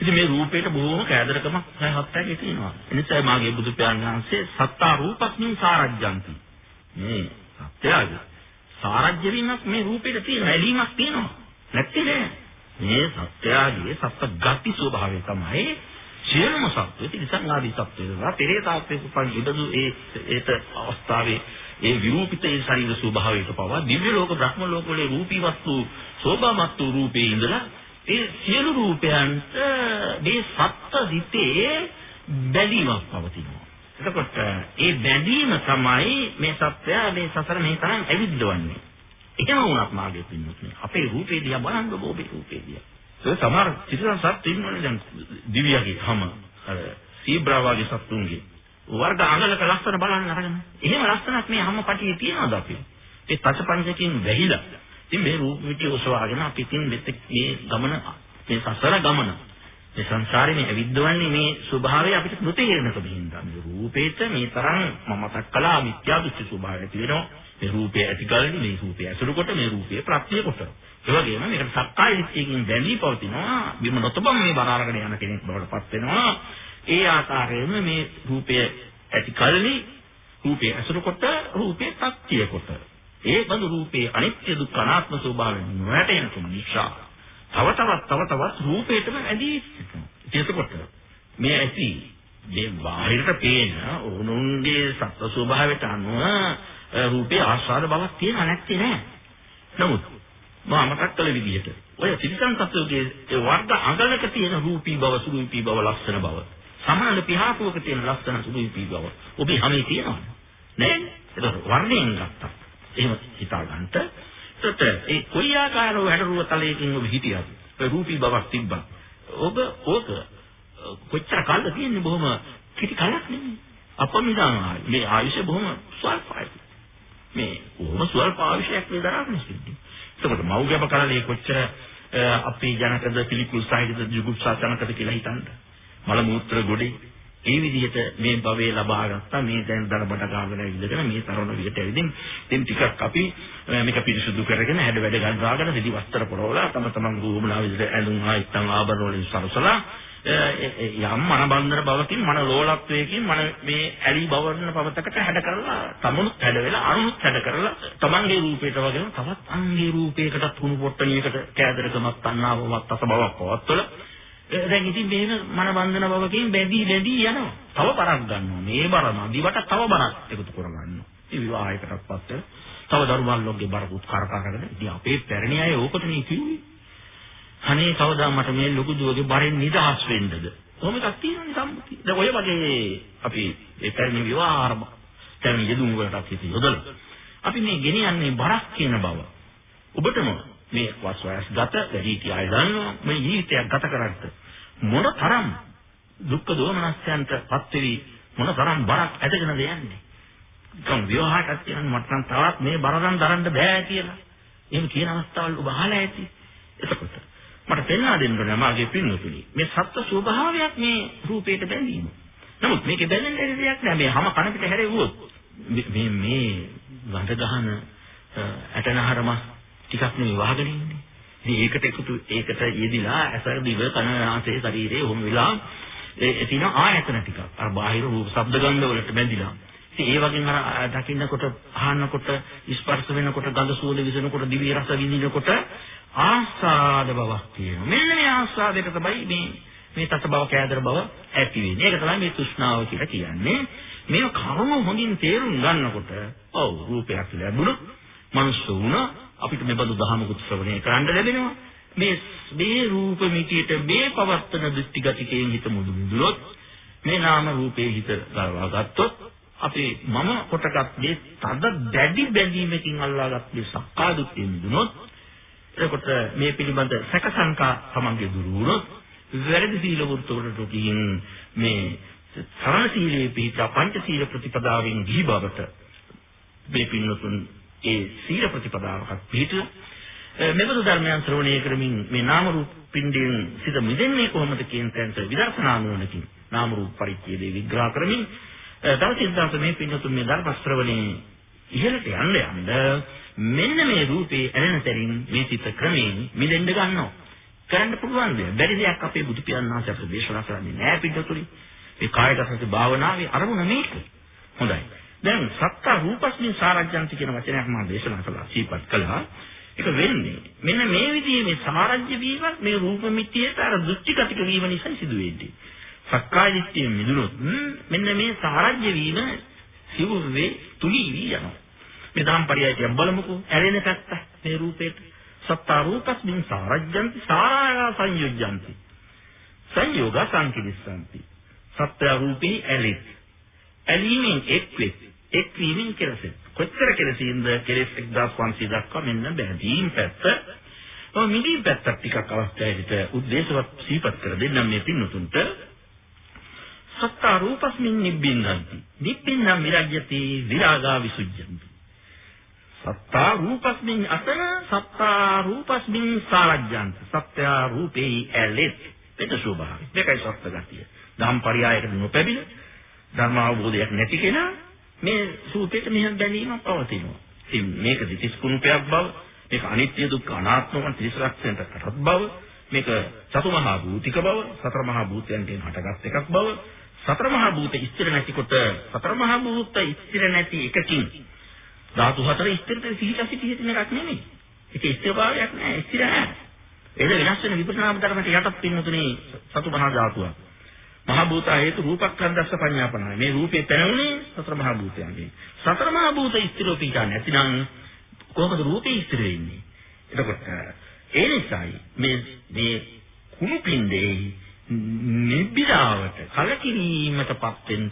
S2: ඉතින් මේ රූපේට බොහොම කෑදරකමක් සහහත්යක් තියෙනවා. එනිසා මාගේ බුදු පියාණන් වහන්සේ සත්තා රූපස්මින් සාරජ්‍යන්ති. මේ සත්‍යය සාරජ්‍ය වීමක් මේ රූපේට තියෙන ඇලීමක් තියෙනවා. නැත්තේ නෑ. මේ සත්‍යයේ සත්‍ය ගති ස්වභාවය තමයි සියලුම සත්‍ය තිරිසංගාදී සත්‍යවල පෙරේතාත්මක උපන් ඉදදු ඒ ඒත අවස්ථාවේ ඒ විරූපිත ඒ ශරීර ස්වභාවයට පවා දිව්‍ය ලෝක බ්‍රහ්ම ලෝක වල රූපී වස්තු සෝභාමත්තු රූපේ ඉඳලා ඒ සියලු රූපයන්ට මේ සත්ත්ව දිතේ බැඳීමක් පවතිනවා. එතකොට ඒ බැඳීම තමයි මේ සත්‍යය මේ සසර මේ තරම් ඇවිද්දවන්නේ. එහෙම වුණත් මාගේ පින්නතුනේ අපේ රූපේ දිහා බලන්න ඔබේ රූපේ දිහා. ඒ සමහර සිතන සත්ත්ව ඉන්නවනේ දැන් දිව්‍යගේ හැම අර සීබ්‍රා වගේ සත්තුන්ගේ වර්ග අඟලක ලස්සන බලන්න අරගෙන. එහෙම ලස්සනක් මේ හැම පටියේ තියනවාද අපි? ඒ පසපංචකයෙන් වැහිලා ඉතින් මේ රූප විටි ඔසවාගෙන අපි ඉතින් මෙතෙක් මේ ගමන මේ සසර ගමන මේ සංසාරේ මේ ඇවිද්දවන්නේ මේ ස්වභාවය අපිට නොතේරෙනකම හින්දා මේ රූපේට මේ තරම් මමතක් කළා මිත්‍යා දෘෂ්ටි ස්වභාවය තියෙනවා මේ රූපය ඇතිකල්ලි මේ රූපය ඇසුරු කොට මේ රූපය ප්‍රත්‍ය කොට ඒ වගේම මේකට සක්කාය දිට්ඨියකින් බැඳී පවතිනවා බිම නොතබම මේ බර අරගෙන යන කෙනෙක් බවට පත් වෙනවා ඒ ආකාරයෙන්ම මේ රූපය ඇතිකල්ලි රූපය ඇසුරු කොට රූපය ප්‍රත්‍ය කොට ඒ බඳු රූපේ අනිත්‍ය දුක්ඛ අනාත්ම ස්වභාවයෙන් නොවැටෙනකම නිසා තව තවත් තව තවත් රූපේටම ඇදී සිටිනවා. එතකොට මේ ඇති මේ බාහිරට පේන ඕනුන්ගේ සත්ව ස්වභාවයට අනුව රූපේ ආස්වාද බවක් තියෙන නැත්තේ නෑ. නමුත් මම මතක් කළ විදිහට ඔය තිරිසන් සත්වයේ ඒ වර්ග අඟලක තියෙන රූපී බව සුරූපී බව ලස්සන බව සමාන පිහාපුවක තියෙන ලස්සන සුරූපී බව ඔබේ හැමේ තියෙනවා නේද? ඒක වර්ණයෙන් ගත්තා. එහෙම හිතා ගන්නට. එතකොට ඒ කොයි ආකාරව හැඩරුව තලයකින් ඔබ හිටියද? ඒ රූපී බවක් තිබ්බා. ඔබ ඕක කොච්චර කාලද තියෙන්නේ බොහොම කිටි කලක් නෙමෙයි. අපමිදාන මේ ආයුෂ බොහොම ස්වල්පයි. මේ බොහොම ස්වල්ප ආයුෂයක් විතරක් නෙසිද්ධි. එතකොට මව් ගැබ කරලේ කොච්චර අපේ ජනකද පිළිකුල් සාහිත්‍ය ජුගුප්සා ජනකද කියලා හිතන්න. මල මූත්‍ර ගොඩේ ඒ විදිහට මේ භවයේ ලබා ගත්තා මේ දැන් දර බඩ ගාගෙන ඉඳගෙන මේ තරණ විදිහට ඇවිදින් ඉතින් ටිකක් අපි මේක පිරිසුදු කරගෙන හැඩ වැඩ ගන්වාගෙන විදි වස්ත්‍ර පොරවලා තම තමන් රූමලා විදිහට ඇඳුම් ආයිත්තන් ආභරණ වලින් සරසලා යම් මන බන්ධන බවකින් මන ලෝලත්වයකින් මන මේ ඇලි බවරන පවතකට හැඩ කරලා තමනුත් හැඩ වෙලා අනුත් හැඩ කරලා තමන්ගේ රූපයට වගේම තවත් අන්ගේ රූපයකටත් කුණු පොට්ටනියකට කෑදරකමක් තණ්හාවමත් අස බවක් පවත්වලා දැන් ඉතින් මෙහෙම මන බන්ධන බවකින් බැඳී බැඳී යනවා. තව බරක් ගන්නවා. මේ බර මදිවට තව බරක් එකතු කරගන්නවා. ඒ විවාහයකටපත් තව දරුවල්ලෝගේ බරකුත් කරකරගෙන ඉතින් අපේ පැරණි අය ඕකටනේ කිව්වේ. අනේ කවදා මට මේ ලොකු දුවගේ බරෙන් නිදහස් වෙන්නද? කොහොම එකක් තියෙනවනේ සම්මුතිය. දැන් ඔය වගේ අපි ඒ පැරණි විවාහ ආරම්භ දැන් යෙදුම් වලට හිත යොදලා අපි මේ ගෙනියන්නේ බරක් කියන බව. ඔබටම මේ වස්වැස් ගත වැඩි කියාය දන්නවා මේ ජීවිතයක් ගත කරද්දී මොන තරම් දුක්ඛ දෝමනස්යන්ට පත් වෙවි මොන තරම් බරක් ඇදගෙනද යන්නේ කම් විවාහයටත් කියන්නේ මට නම් තවත් මේ බරදන් දරන්න බෑ කියලා. එහෙම කියන අවස්ථාවල් ඔබ අහලා ඇති. එතකොට මට පෙන්වා දෙන්න ඕනේ මාගේ පින්වතුනි. මේ සත්ත්ව ස්වභාවයක් මේ රූපයට බැඳීම. නමුත් මේකේ බැඳෙන්න දෙයක් නෑ. මේ හැම කන පිට හැරෙව්වොත් මේ මේ වඳ ගහන ඇටනහරම ටිකක් නෙවෙයි වහගෙන ඉන්නේ. ඉතින් ඒකට එකතු ඒකට යෙදිලා ඇසර දිව කන නාසය ශරීරය ඔහොම වෙලා ඒ තියෙන ආයතන ටිකක්. අර බාහිර රූප ශබ්ද ගන්ධ වලට බැඳිලා. ඉතින් ඒ වගේම අර දකින්නකොට අහනකොට ස්පර්ශ වෙනකොට ගඳ සුවඳ විසෙනකොට දිවි රස විඳිනකොට ආස්වාද බවක් තියෙනවා. මෙන්න මේ ආස්වාදයට තමයි මේ මේ තස බව කෑදර බව ඇති වෙන්නේ. ඒක තමයි මේ තෘෂ්ණාව කියලා කියන්නේ. මේ කරුණ හොඳින් තේරුම් ගන්නකොට ඔව් රූපයක් ලැබුණොත් මනුස්ස වුණා අපිට මේ බඳු දහමකුත් ශ්‍රවණය කරන්න ලැබෙනවා. මේ මේ රූප මිතියට මේ පවත්තන දෘෂ්ටිගතිකයෙන් හිත මුදු මුදුලොත් මේ නාම රූපේ හිත ගලවා ගත්තොත් අපි මම කොටගත් මේ තද දැඩි බැඳීමකින් අල්ලාගත් මේ සක්කා දුක්ඛෙ මිදුනොත් එතකොට මේ පිළිබඳ සැකසංකා තමන්ගේ දුරු වුණොත් වැරදි සීල වෘත්තවලට ගිහින් මේ සරණ සීලයේ පිහිට පංච සීල ප්‍රතිපදාවෙන් ගිහි බවට මේ පින්නතුන් ඒ සීල ප්‍රතිපදාවකට පිහිටලා මෙබඳු ධර්මයන් ශ්‍රවණය කරමින් මේ නාම රූප පින්ඩයෙන් සිත මිදෙන්නේ කොහොමද කියන තැනට විදර්ශනා නුවණකින් නාම රූප පරිච්ඡේදය විග්‍රහ කරමින් දවසින්දාස මේ පින්නතුන් මේ ධර්ම ශ්‍රවණේ ඉහළට යන්න යන්න මෙන්න මේ රූපේ ඇලෙන තැනින් මේ සිත ක්‍රමයෙන් මිදෙන්න ගන්නවා. කරන්න පුළුවන් දෙයක්. බැරි දෙයක් අපේ බුදු පියාණන් වහන්සේ අපිට දේශනා කරන්නේ නැහැ පිටුතුලි. මේ කායගත භාවනාවේ අරමුණ මේක. හොඳයි. දැන් සත්ත රූපස්මින් සාරජ්‍යන්ති කියන වචනයක් මම දේශනා කළා. සීපත් කළා. ඒක වෙන්නේ මෙන්න මේ විදිහේ මේ සමාරජ්‍ය වීම මේ රූප මිත්‍යයට අර දෘෂ්ටිගතික වීම නිසා සිදු වෙන්නේ. සක්කාය දිට්ඨියෙන් මිදුනොත් මෙන්න මේ සාරජ්‍ය වීම සිවුවේ තුලී වී යනවා. මේ ධම්පරියයෙන් බලමුකෝ. ඇලෙන පැත්ත මේ රූපේට. සත්තා රූපස්මින් සාරජ්‍යන්ති සාරා සංයුජ්ජන්ති සංයෝග සංකිලිස්සන්ති සත්‍ය රූපේ ඇලෙත්. ඇලීමෙන් එක්වෙත්. එක්වීමෙන් කෙලසෙත්. කොච්චර කෙලසින්ද කෙලස් 1500 දක්වා මෙන්න බැඳීම් පැත්ත. ඔය මිදීම් පැත්ත ටිකක් අවස්ථාවේදී උද්දේශවත් සීපත් කර දෙන්නම් මේ පින්නතුන්ට සත්තා රූපස්මින් නිබ්බින්දන්ති නිබ්බින්නම් විරජ්‍යති විරාගා විසුජ්ජන්ති සත්තා රූපස්මින් අතන සත්තා රූපස්මින් සාරජ්‍යන්ත. සත්‍ය රූපේ ඇලෙත්. පිට ස්වභාවය. මේකයි සත්‍ය ගතිය. ධම් පරියායකට නොපැබින ධර්ම අවබෝධයක් නැති කෙනා මේ සූත්‍රයට මෙහෙම දැනීමක් පවතිනවා. ඉතින් මේක දිටිස් කුණුපයක් බව මේක අනිත්‍ය දුක්ඛ අනාත්ම වන් ත්‍රිසලක්ෂණයට කරත් බව මේක චතු මහා භූතික බව සතර මහා භූතයන්ගෙන් හටගත් එකක් බව සතර මහා භූත ස්ථිර නැතිකොට සතර මහා භූත ස්ථිර නැති එකකින් ධාතු හතර ස්ථිරට සිහිට සිටි හිටින එකක් නෙමෙයි. ඒක ස්ථිරභාවයක් නෑ ස්ථිර නෑ. ඒක වෙනස් වෙන විපස්සනා ධර්මයට යටත් පින්නතුනේ සතු මහා ධාතුව. මහා භූත හේතු රූපක්ඛන්දස්ස පඤ්ඤාපනයි. මේ රූපේ පැනුනේ සතර මහා භූතයන්ගෙන්. සතර මහා භූත ස්ථිරෝ පිටා නැතිනම් කොහොමද රූපේ ස්ථිර වෙන්නේ? එතකොට ඒ නිසායි මේ මේ කුණු පින්දේ නිබ්බිදාවට කලකිරීමටපත් වෙන්න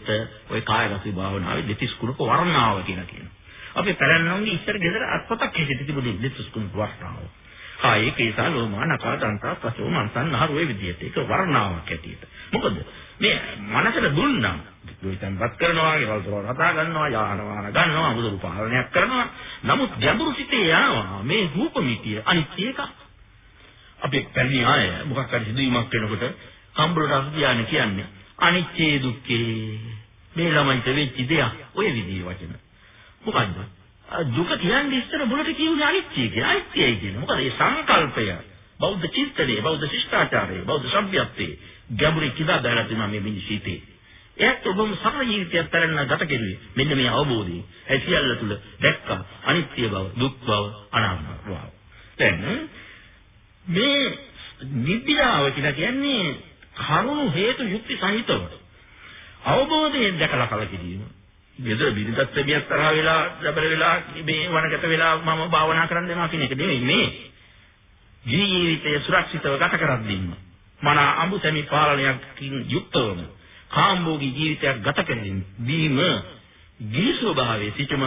S2: ওই කායගත භාවනාවේ දෙතිස් කුණක වර්ණාව කියලා කියනවා. අපි පැරණුන්ගේ ඉස්සර ගෙදර අත්පතක් හැටියට තිබුණේ දෙතිස් කුණක වර්ණාව. කායේ කේසා ලෝමා නකා දන්තා පසෝ මන්සන් නහර ඔය විදිහට ඒක වර්ණාවක් හැටියට. මොකද මේ මනසට දුන්නා දුයිතන්පත් කරනවා, ගෙවල් දොර හදා ගන්නවා, යාන වාහන ගන්නවා, අමුදරු පාලනයක් කරනවා. නමුත් ගැඹුරු සිතේ යනවා මේ රූපമിതിය අනිත්‍ය එක. අපි පැරණි ආය මොකක් හරි සිදුවීමක් වෙනකොට කම්බුලට අසුදියානේ කියන්නේ අනිච්චේ දුක්ඛේ මේ ළමයිට වෙච්ච දෙයක් ඔය විදිහේ වචන මොකද්ද? දුක කියන්නේ ඉස්සර බුලට කියන්නේ අනිච්චය කියලා. අනිත්‍යයි කියන මොකද? මේ සංකල්පය බෞද්ධ චිත්තයේ බෞද්ධ ශිෂ්ටාචාරයේ බෞද්ධ සભ્યත්වයේ ගැඹුරින් කිදා දාලා තියෙනවා මේ මිනිස් හිතේ. එයත් ඔබම සරල ජීවිතයක් තරන්න ගත කෙරුවේ මෙන්න මේ අවබෝධය ඒ සියල්ල තුල දැක්කා අනිත්‍ය බව දුක් බව අනාත්ම බව. දැන් මේ නිබ්බිදාව කියලා කියන්නේ කරුණු හේතු යුක්ති සහිතව අවබෝධයෙන් දැකලා කලකිරීම. ගෙදර බිරිඳත් දෙවියක් තරහ වෙලා දබර වෙලා මේ වනගත වෙලා මම භාවනා කරන්න යනවා කියන එක නෙමෙයි මේ. ජීවිතය සුරක්ෂිතව ගත කරද්දීම මන අඹු සැමි පාලනයකින් යුක්තවම කාම්භෝගී ජීවිතයක් ගත කරමින් දීම ගිහි ස්වභාවයේ සිටම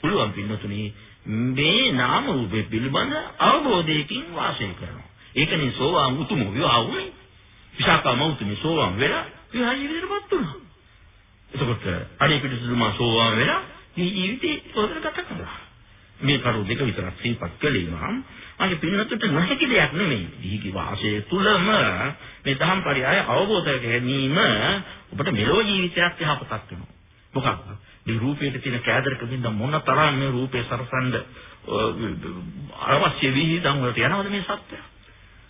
S2: පුළුවන් පින්නතුනි මේ නාම රූපේ පිළිබඳ අවබෝධයකින් වාසය කරනවා. ඒකනේ සෝවාන් උතුම විවාහ වුනේ. විසාකා මෞතුමි සෝවාන් වෙලා විහාර ජීවිතයටපත් වුණා. එතකොට අනේ පිටිසුදුමා සෝවාන් වෙලා මේ ජීවිතේ හොදට ගත කරලා. මේ කරුණු දෙක විතරක් සිහිපත් කළේ මම. මගේ පින්නතුට නැහැකි දෙයක් නෙමෙයි. දීහි වාසයේ තුලම මේ දහම් පරියය අවබෝධ ගැනීම ඔබට මෙලෝ ජීවිතයක් යහපතක් වෙනවා. මොකක්ද? මේ රූපයේ තියෙන කෑදරක බින්ද මොන තරම් මේ රූපේ සරසඳ අවශ්‍ය විහිදම් වලට යනවද මේ සත්‍යය?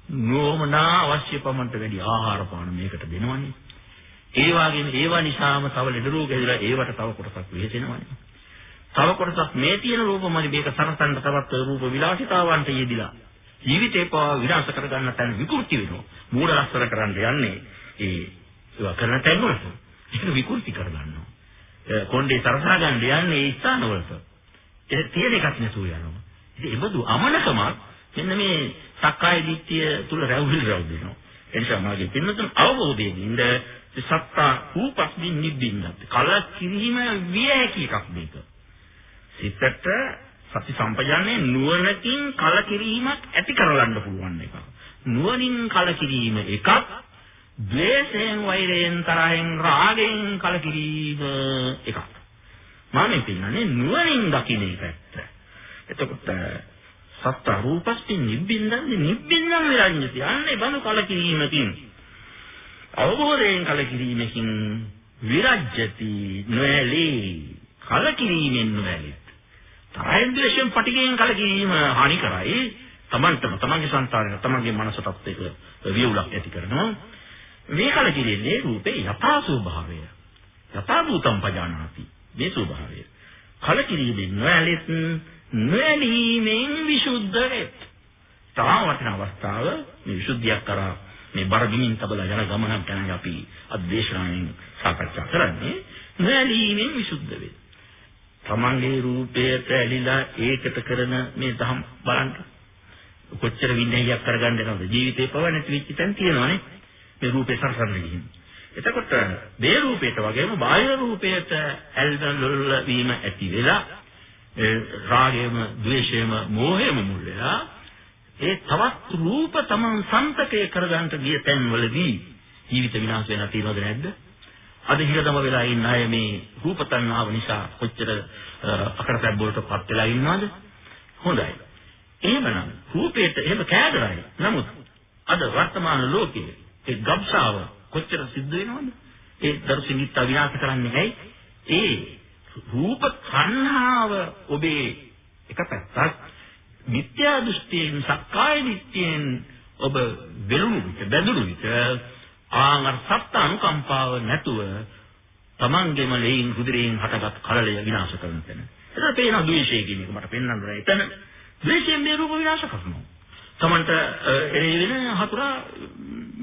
S2: නෝමනා අවශ්‍ය පමණට වැඩි ආහාර පාන මේකට දෙනවනේ. ඒ වගේම ඒවා නිසාම තව ලෙඩ රෝග හැදිලා ඒවට තව කොටසක් වෙහෙසෙනවනේ. තව කොටසක් මේ තියෙන රූපමදි මේක සරසන්න තවත් රූප විලාසිතාවන්ට යෙදිලා ජීවිතේ පවා විනාශ කරගන්න තැන විකෘති වෙනවා. මූල ලස්සන කරන්න යන්නේ ඒ ඒවා කරන තැන් වලට. ඒක විකෘති කරගන්නවා. කොණ්ඩේ සරසා ගන්න යන්නේ ඒ ස්ථාන වලට. ඒක තියෙන එකක් නැතුව යනවා. ඉතින් ඒබඳු අමනකමක් මෙන්න මේ සක්කාය දිට්ඨිය තුල රැවුල් රැවුල් වෙනවා. එනිසා මාගේ පින්නතුන් අවබෝධයෙන් ඉඳ සත්තා රූපස්මින් නිබ්බින්නත් කල කිරීම විය හැකි එකක් මේක. සිතට සති සම්පජාන්නේ නුවණකින් කල කිරීමක් ඇති කරගන්න පුළුවන් එකක්. නුවණින් කල කිරීම එකක් ද්වේෂයෙන් වෛරයෙන් තරහෙන් රාගයෙන් කල කිරීම එකක්. මම පින්නන්නේ නුවණින් දකින්න පැත්ත. එතකොට සත්ත රූපස්ති නිබ්බින්දන්නේ නිබ්බින්නම් විරඤ්ඤති. අන්නේ බඳු කලකිරීමකින් අවබෝධයෙන් කලකිරීමකින් විරජ්‍යති නොඇලී කලකිරීමෙන් නොඇලී. තරහෙන් ද්වේෂයෙන් පටිගයෙන් කලකිරීම හානි කරයි. තමන්ටම තමන්ගේ సంతානය තමන්ගේ මනසටත් ඒක වියුලක් ඇති කරනවා. මේ කලකිරීමේ රූපේ යථා ස්වභාවය. යථා භූතම් පජානාති. මේ ස්වභාවය. කලකිරීමෙන් නොඇලෙත් නොඇලීමෙන් විසුද්ධ වෙත්. තාම වටින අවස්ථාව. මේ විසුද්ධියක් කරා මේ බර බිමින් තබලා යන ගමනක් ගැන අපි අධ්‍යක්ෂණයෙන් සාකච්ඡා කරන්නේ. නොඇලීමෙන් විසුද්ධ වෙත්. තමන්ගේ රූපයට ඇලිලා ඒකට කරන මේ දහම් බලන්න. කොච්චර විනයයක් කරගන්න යනවද? ජීවිතේ පව නැති වෙච්ච තැන් තියෙනවානේ මේ රූපේ සරසන්න ගිහින්. එතකොට මේ රූපයට වගේම බාහිර රූපයට ඇල්දලුල්ල වීම ඇති වෙලා ඒ රාගයම, ද්වේෂයම, මෝහයම මුල් වෙලා ඒ තවත් රූප තමන් සම්පතේ කරගන්න ගිය තැන්වලදී ජීවිත විනාශ වෙලා තියෙනවද නැද්ද? අද හිරදම වෙලා ඉන්න අය මේ රූප තණ්හාව නිසා කොච්චර අකරතැබ් වලටපත් වෙලා ඉන්නවද? හොඳයි. එහෙමනම් රූපයට එහෙම කෑදරයි. නමුත් අද වර්තමාන ලෝකයේ ඒ ගබ්සාව කොච්චර සිද්ධ වෙනවද? ඒ දර්ශනිත විනාශ කරන්නේ ඇයි? ඒ රූප තණ්හාව ඔබේ එක පැත්තක් මිත්‍යා දෘෂ්ටියෙන් සක්කාය දිට්ඨියෙන් ඔබ වෙලුණු විට බැඳුණු විට ආංගර සත්‍ය අනුකම්පාව නැතුව තමන්ගේම ලේයින් කුදිරයෙන් හටගත් කලලය විනාශ කරන තැන. එතන පේන ද්වේෂය කියන එක මට පෙන්වන්න බෑ. එතන ද්වේෂයෙන් මේ රූප විනාශ කරනවා. තමන්ට එරේ වෙන හතුරා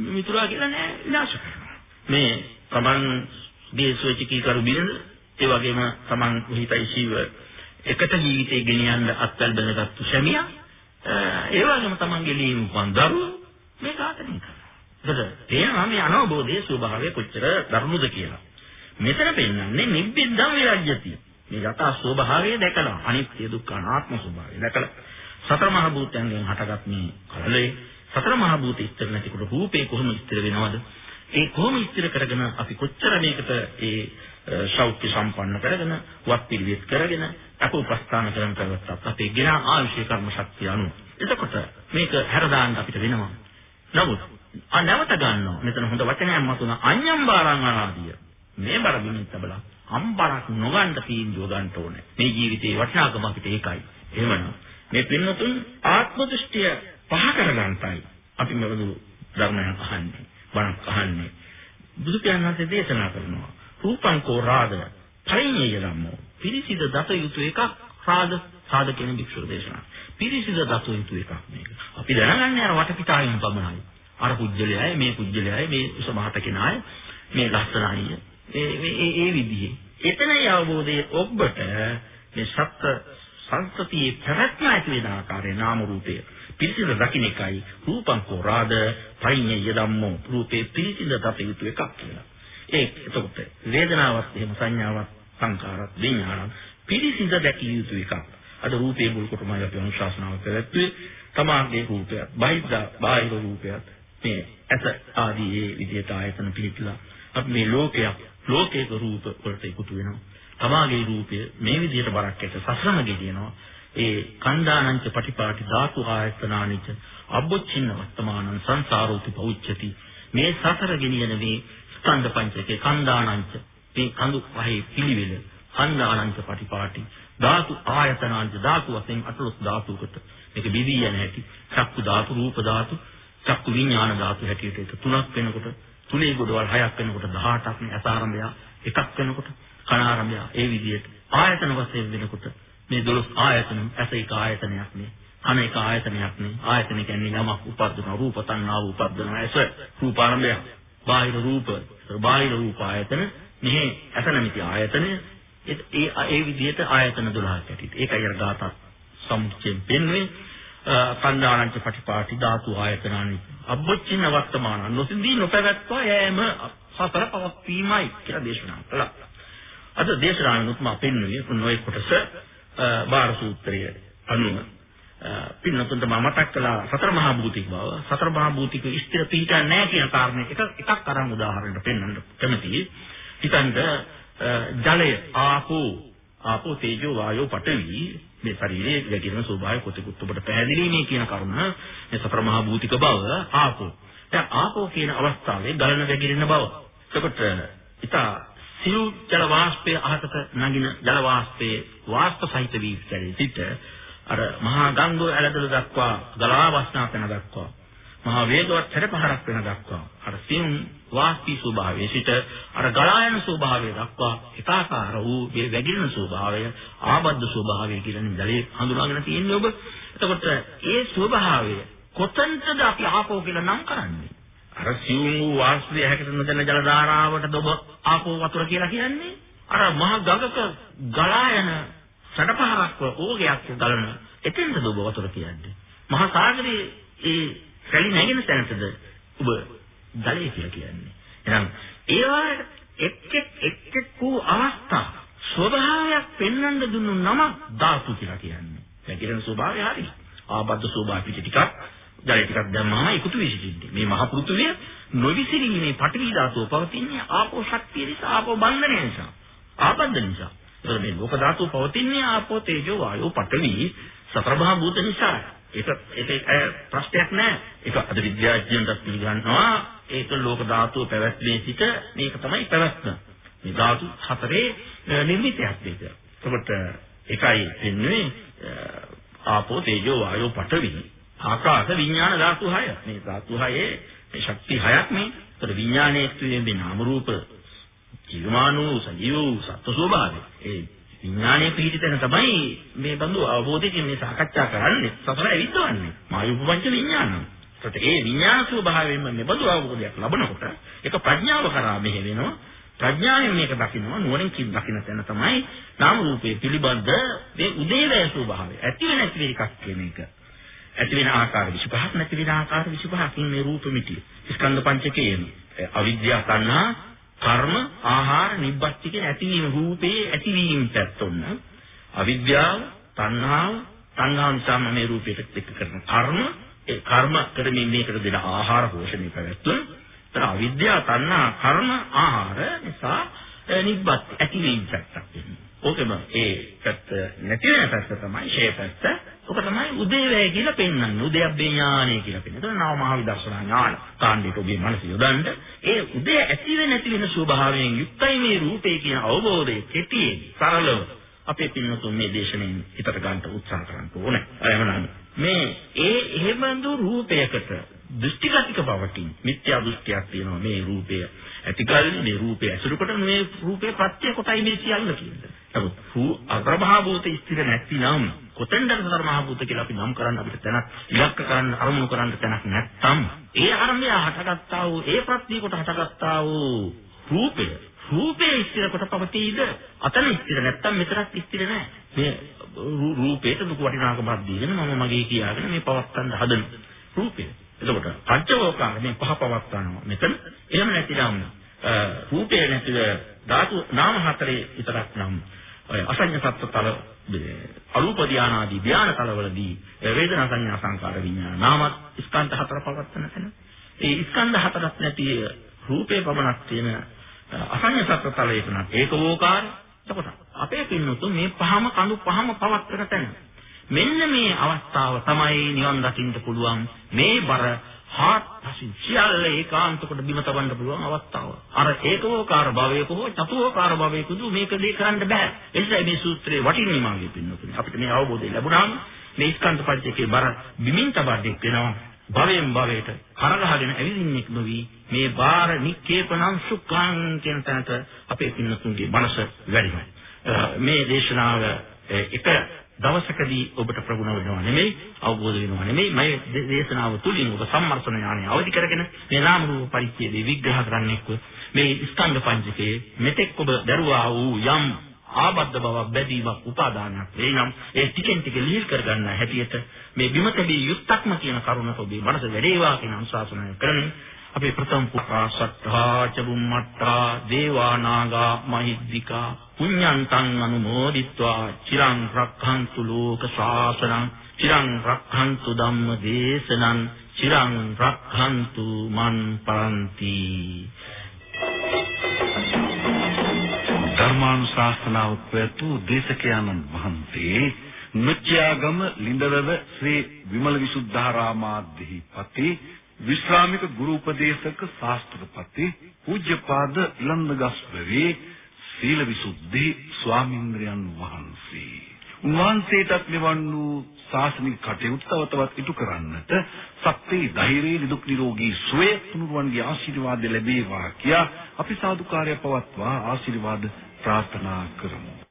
S2: මිතුරා කියලා නෑ විනාශ කරනවා. මේ තමන් දේශෝචිකී කරු බිරිඳ ඒ වගේම තමන් හිතයි ජීව එකට ජීවිතේ ගෙනියන්න අත්වල බඳගත්තු සැමියා ඒ වගේම තමන්ගේ ලීම් උපන් දරුවෝ මේ කාටද කරන්නේ. තේරෙනවා මේ අනවබෝධයේ ස්වභාවය කොච්චර දරුණුද කියලා. මෙතන පෙන්වන්නේ නිබ්බිද්දම් විරජ්‍යති. මේ යථා ස්වභාවය දැකලා අනිත්‍ය දුක්ඛ අනාත්ම ස්වභාවය දැකලා සතර මහ භූතයන්ගෙන් හටගත් මේ කලලේ සතර මහ භූත ඉස්තර නැතිකොට රූපේ කොහොම ඉස්තර වෙනවද? ඒ කොහොම ඉස්තර කරගෙන අපි කොච්චර මේකට ඒ ශෞක්‍ය සම්පන්න කරගෙන වත් පිළිවෙත් කරගෙන අප උපස්ථාන කරන කරගත්තත් අපේ ගෙන ආයුෂ කර්ම ශක්තිය අනුව. එතකොට මේක හැරදාන්න අපිට වෙනවා. නමුත් ආ නැවත ගන්නවා. මෙතන හොඳ වචනයක් මතුන අඤ්ඤම් බාරං අනාදිය. මේ බර බිමින් තබලා අම්බරක් නොගන්න තීන්දුව ගන්න ඕනේ. මේ ජීවිතේ වටිනාකම අපිට ඒකයි. එහෙමනම් මේ පින්නතුන් ආත්ම දෘෂ්ටිය පහ කරගන්නයි අපි මෙවදු ධර්මයන් අහන්නේ. බණක් අහන්නේ. බුදු පියාණන්සේ දේශනා කරනවා. රූපං කෝ රාග පරිඤ්ඤය ධම්මෝ. පිරිසිද දත යුතු එකක් රාග සාද කියන භික්ෂුව දේශනා. පිරිසිද දත යුතු එකක් මේක. අපි දැනගන්නේ අර වටපිටාවෙන් පමණයි. අර පුජ්‍යලයයි මේ පුජ්‍යලයයි මේ උසමහත කෙනාය මේ ලස්සනයි ඒ ඒ ඒ විදිහේ. එතනයි අවබෝධයේ. ඔබට මේ සත්‍ය සංස්කෘතියේ ප්‍රඥා ඇති වෙන ආකාරයේ නාම රූපය. පිරිසිදු දකින්න එකයි රූපං කෝ රාද පරිඤ්ඤය ධම්මෝ. රූපේ පිරිසිදු දත යුතු එකක් කියලා. ඒ එතකොට වේදනාවත් එහෙම සංඥාවත් සංකාරත් විඥානත් පිරිසිඳ දැකිය යුතු එකක්. අද රූපේ මුල් කොටමයි අපි අනුශාසනාව කරද්දී තමාගේ රූපයත් බාහිර බාහිර රූපයත් මේ ඇස ආදී ඒ විදිහට ආයතන පිළිట్లా අපි මේ ලෝකයක් ලෝකේක රූප වලට එකතු වෙනවා. තමාගේ රූපය මේ විදිහට බරක් ඇට සසරම ගෙදිනවා. ඒ කණ්ඩානංච පටිපාටි ධාතු ආයතනානිච අබ්බොච්චින්න වර්තමානං සංසාරෝති පෞච්චති. මේ සසර ගෙනියන මේ ස්කන්ධ පංචකේ කණ්ඩානංච මේ කඳු පහේ පිළිවෙල කණ්ඩානංච පටිපාටි ධාතු ආයතනාංච ධාතු වශයෙන් අටලොස් ධාතුකට මේක බිවි යන හැටි චක්කු ධාතු රූප ධාතු චක්කු විඥාන ධාතු හැටියට ඒක තුනක් වෙනකොට තුනේ ගොඩවල් හයක් වෙනකොට 18ක් නේ අසාරම්භය එකක් වෙනකොට කණාරම්භය ඒ විදිහට ආයතන වශයෙන් වෙනකොට මේ 12 ආයතන ඇස එක ආයතනයක් නේ කන එක ආයතනයක් නේ. ආයතන කියන්නේ යමක් උපද්දන රූප තණ්හාව උපද්දන ඇස රූපාරම්භය. බාහිර රූප බාහිර රූප ආයතන මෙහි ඇස නැමැති ආයතනය ඒ ඒ විදිහට ආයතන 12ක් ඇටිත් ඒකයි අර ගාතක් සමුච්චයෙන් පෙන්වේ කන්දානංච පටිපාටි ධාතු ආයතනානි. අබ්බොච්චින්න වර්තමාන නොසින්දී නොපැවැත්වා යෑම සතර පවත්වීමයි කියලා දේශනා කළා. අද දේශනාවෙනුත් මා පෙන්වුවේ නොයේ කොටස බාර සූත්‍රයේ අනුව. පින්නතුන්ට මම මතක් කළා සතර මහා භූතික බව සතර මහා භූතික ස්ථිර පිහිටා නැහැ කියන කාරණේ එක එකක් අරන් උදාහරණයක් පෙන්වන්න කැමතියි. හිතන්න ජලය ආපෝ ආපෝ තේජෝ වායෝ පඨවි මේ ශරීරයේ වැగిරෙන ස්වභාවය කොතෙකුත් ඔබට පැහැදිලි මේ කියන කරුණ මේ සතර මහා භූතික බව ආපෝ. දැන් ආපෝ කියන අවස්ථාවේ ගලන වැగిරෙන බව. එතකොට ඉතා සියු ජල වාෂ්පය අහකට නගින ජල වාෂ්පයේ වාෂ්ප සහිත වී සිට අර මහා ගංගෝ ඇලදොල දක්වා ගලා වස්නා තැන දක්වා මහා වේගවත් සැරපහරක් වෙන දක්වා අර සියුම් වාස්ති ස්වභාවයේ සිට අර ගලා යන ස්වභාවය දක්වා එකාකාර වූ මේ වැగిරෙන ස්වභාවය ආබද්ධ ස්වභාවය කියලා නිදලේ හඳුනාගෙන තියෙන්නේ ඔබ. එතකොට ඒ ස්වභාවය කොතනද අපි ආපෝ කියලා නම් කරන්නේ? අර සියුම් වූ වාස්ත්‍රය හැකට නොදැන ජල ධාරාවට ඔබ ආපෝ වතුර කියලා කියන්නේ? අර මහා ගඟක ගලා යන සැඩපහරක්ව ඕගයක් ගලන එතෙන්ද ඔබ වතුර කියන්නේ? මහා සාගරයේ ඒ රැලි නැගෙන තැනටද ඔබ ජලය කියලා කියන්නේ. එහෙනම් ඒවා එක් එක් එක් එක් වූ අවස්ථා ස්වභාවයක් පෙන්වන්න දුන්නු නම ධාතු කියලා කියන්නේ. වැగిරෙන ස්වභාවය හරි. ආබද්ධ ස්වභාව පිට ටිකක් ජලය ටිකක් දැම්මම එකතු වෙ සිටින්නේ. මේ මහ පෘථුවිය නොවිසිරීමේ පටවි ධාතුව පවතින්නේ ආපෝ ශක්තිය නිසා ආපෝ බන්ධනය නිසා. ආබද්ධ නිසා. ඒතර මේ ලෝක ධාතුව පවතින්නේ ආපෝ තේජෝ වායෝ පඨවි සතර මහා භූත නිසා. ඒක ඒක ප්‍රශ්නයක් නෑ. ඒක අද විද්‍යාඥයන්ට පිළිගන්නවා. ඒක ලෝක ධාතුව පැවැත්මේ සිට මේක තමයි පැවැත්ම. මේ ධාතු හතරේ නිර්මිතයක් මේක. එතකොට එකයි වෙන්නේ ආපෝ තේජෝ වායෝ පඨවි ආකාශ විඥාන ධාතු හය. මේ ධාතු හයේ මේ ශක්ති හයක් මේ. ඒතර විඥානයේ තුනේ නාම රූප ජීවමානෝ සජීවෝ සත්ව ස්වභාවය. ඒ විඥානයේ පිහිටිතන තමයි මේ බඳු අවබෝධයෙන් මේ සාකච්ඡා කරන්නේ. සතර ඇවිත්වන්නේ. මායුපපංච විඥානං. ඒකට ඒ විඥාන ස්වභාවයෙන්ම මේ බඳු අවබෝධයක් ලබනකොට ඒක ප්‍රඥාව කරා මෙහෙ වෙනවා. ප්‍රඥාවෙන් මේක දකිනවා නුවණින් කින් දකින්න තැන තමයි නාම රූපයේ පිළිබඳ මේ උදේවැය ස්වභාවය. ඇති වෙන ඇති වෙන එකක් කියන එක. ඇති වෙන ආකාර 25ක් නැති වෙන ආකාර 25කින් මේ රූප මිටිය. ස්කන්ධ පංචකයේම අවිද්‍යාව තණ්හා කර්ම ආහාර නිබ්බත්ති කියන ඇතිවීම රූපේ ඇතිවීම පැත්තොන්න අවිද්‍යාව තණ්හාව තණ්හාව නිසා මේ රූපයට එක්ක කරන කර්ම ඒ කර්ම කරමින් මේකට දෙන ආහාර පෝෂණය පැවැත්වුන තර අවිද්‍යාව තණ්හා කර්ම ආහාර නිසා නිබ්බත් ඇතිවීම පැත්තක් වෙනවා. ඕකම ඒ පැත්ත නැති වෙන පැත්ත තමයි ෂේ පැත්ත. ඔක තමයි උදේවැය කියලා පෙන්වන්නේ. උදයබ්බේ ඥානය කියලා පෙන්වන්නේ. ඒක නව මහ විදර්ශනා ඥාන. කාණ්ඩයට ඔබේ මනස යොදන්න. ඒ උදේ ඇති වෙ නැති වෙන ස්වභාවයෙන් යුක්තයි මේ රූපේ කියන අවබෝධය කෙටියෙන් සරලව අපේ පින්නතුන් මේ දේශනෙන් හිතට ගන්න උත්සාහ කරන්න ඕනේ. එහෙමනම් මේ ඒ එහෙමඳු රූපයකට දෘෂ්ටිගතික බවකින් මිත්‍යා දෘෂ්ටියක් තියෙනවා මේ රූපය. ඇතිකල්ලි මේ රූපය ඇසුරු කොට මේ රූපේ ප්‍රත්‍ය කොටයි මේ සියල්ල කියන්නේ. නමුත් රූ අග්‍රභා භූත ස්ථිර නැතිනම් කොතෙන්ද සතරමහා භූත කියලා අපි නම් කරන්න අපිට තැනක් ඉලක්ක කරන්න අරමුණු කරන්න තැනක් නැත්තම් ඒ අරමුණ හටගත්තා වූ ඒ ප්‍රත්‍ය කොට හටගත්තා වූ රූපය රූපේ ස්ථිර කොට පවතීද? අතන ස්ථිර නැත්තම් මෙතරක් ස්ථිර නැහැ මේ රූපේට දුක වටිනාකමක් දීගෙන මම මගේ කියාගෙන මේ පවත්තන්න හදන රූපය. එතකොට පංචවෝකාංග මේ පහ පවත්වනවා. මෙතන එහෙම නැතිනම් රූපේ නැතිව ධාතු නාම හතරේ විතරක් නම් ඔය අසඤ්ඤ සත්ත්වතල අරූප ධානාදී ධාන තලවලදී වේදනා සංඥා සංකාර විඥාන නාමත් ස්කන්ධ හතර පවත්තන තැන. ඒ ස්කන්ධ හතරක් නැති රූපේ පමණක් තියෙන අසඤ්ඤ සත්ත්වතලයක නම් ඒකෝකාර එතකොට අපේ පින්නතුන් මේ පහම කඳු පහම පවත්වන තැන. මෙන්න මේ අවස්ථාව තමයි නිවන් දකින්න පුළුවන් මේ බර හාත්පසින් සියල්ල ඒකාන්ත කොට බිම තබන්න පුළුවන් අවස්ථාව. අර ඒකෝකාර භවයක හෝ චතුෝකාර භවයකදී මේක දෙය කරන්න බෑ. ඒ නිසා මේ සූත්‍රයේ වටින්නේ මාගේ පින්නතුනි. අපිට මේ අවබෝධය ලැබුණාම මේ ස්කන්ධ පංචකයේ බර බිමින් තබද්දී වෙනවා. භවයෙන් භවයට කරගහගෙන ඇවිදින්නෙක් නොවි මේ බාර නික්කේපණං සුඛං කියන තැනට අපේ පින්නතුන්ගේ මනස වැඩිමයි. මේ දේශනාව එක දවසකදී ඔබට ප්‍රගුණ වෙනවා නෙමෙයි අවබෝධ වෙනවා නෙමෙයි. මේ දේශනාව තුලින් ඔබ සම්මර්ෂණ ඥානය අවදි කරගෙන මේ නාම රූප පරිච්ඡේදය විග්‍රහ කරන්නෙක්ව මේ ස්කන්ධ පංචකයේ මෙතෙක් ඔබ දරුවා වූ යම් ආබද්ධ බවක් බැඳීමක් උපාදානයක් එනම් ඒ ටිකෙන් ටික ලිහිල් කරගන්න හැටියට මේ විමතදී යුක්තක්ම කියන කරුණට ඔබේ මනස වැඩේවා කියන අනුශාසනය කරමින් අපේ ප්‍රථම පුරාසත්තා චබුම්මත්තා දේවා නාග මහිද්దికා පුඤ්ඤන්තං අනුමෝදිත්වා චිරං රක්ඛන්තු ලෝක ශාසනං චිරං රක්ඛන්තු ධම්ම දේශනං චිරං රක්ඛන්තු මන් පරන්ති.
S1: ධර්මානුශාසනාව ප්‍රතු දේශකයන්න් වහන්සේ නුච්චයාගම ලිඳවැව ශ්‍රී විමල විසුද්ධාරාමාධිපති විශ්‍රාමික ගුරු උපදේශක ශාස්ත්‍රපති පූජ්‍යපාද ඉලන්දගස්වරේ සීල විසුද්ධි ස්වාමීන්ද්‍රයන් වහන්සේ. උන්වහන්සේටත් මෙවන් වූ ශාසනික කටයුතු තව තවත් ඉටු කරන්නට ශක්තිය ධෛර්යය නිදුක් නිරෝගී සුවය තුනුරුවන්ගේ ආශිර්වාද ලැබේවා කියා අපි සාදුකාරය පවත්වා ආශිර්වාද ප්‍රාර්ථනා කරමු.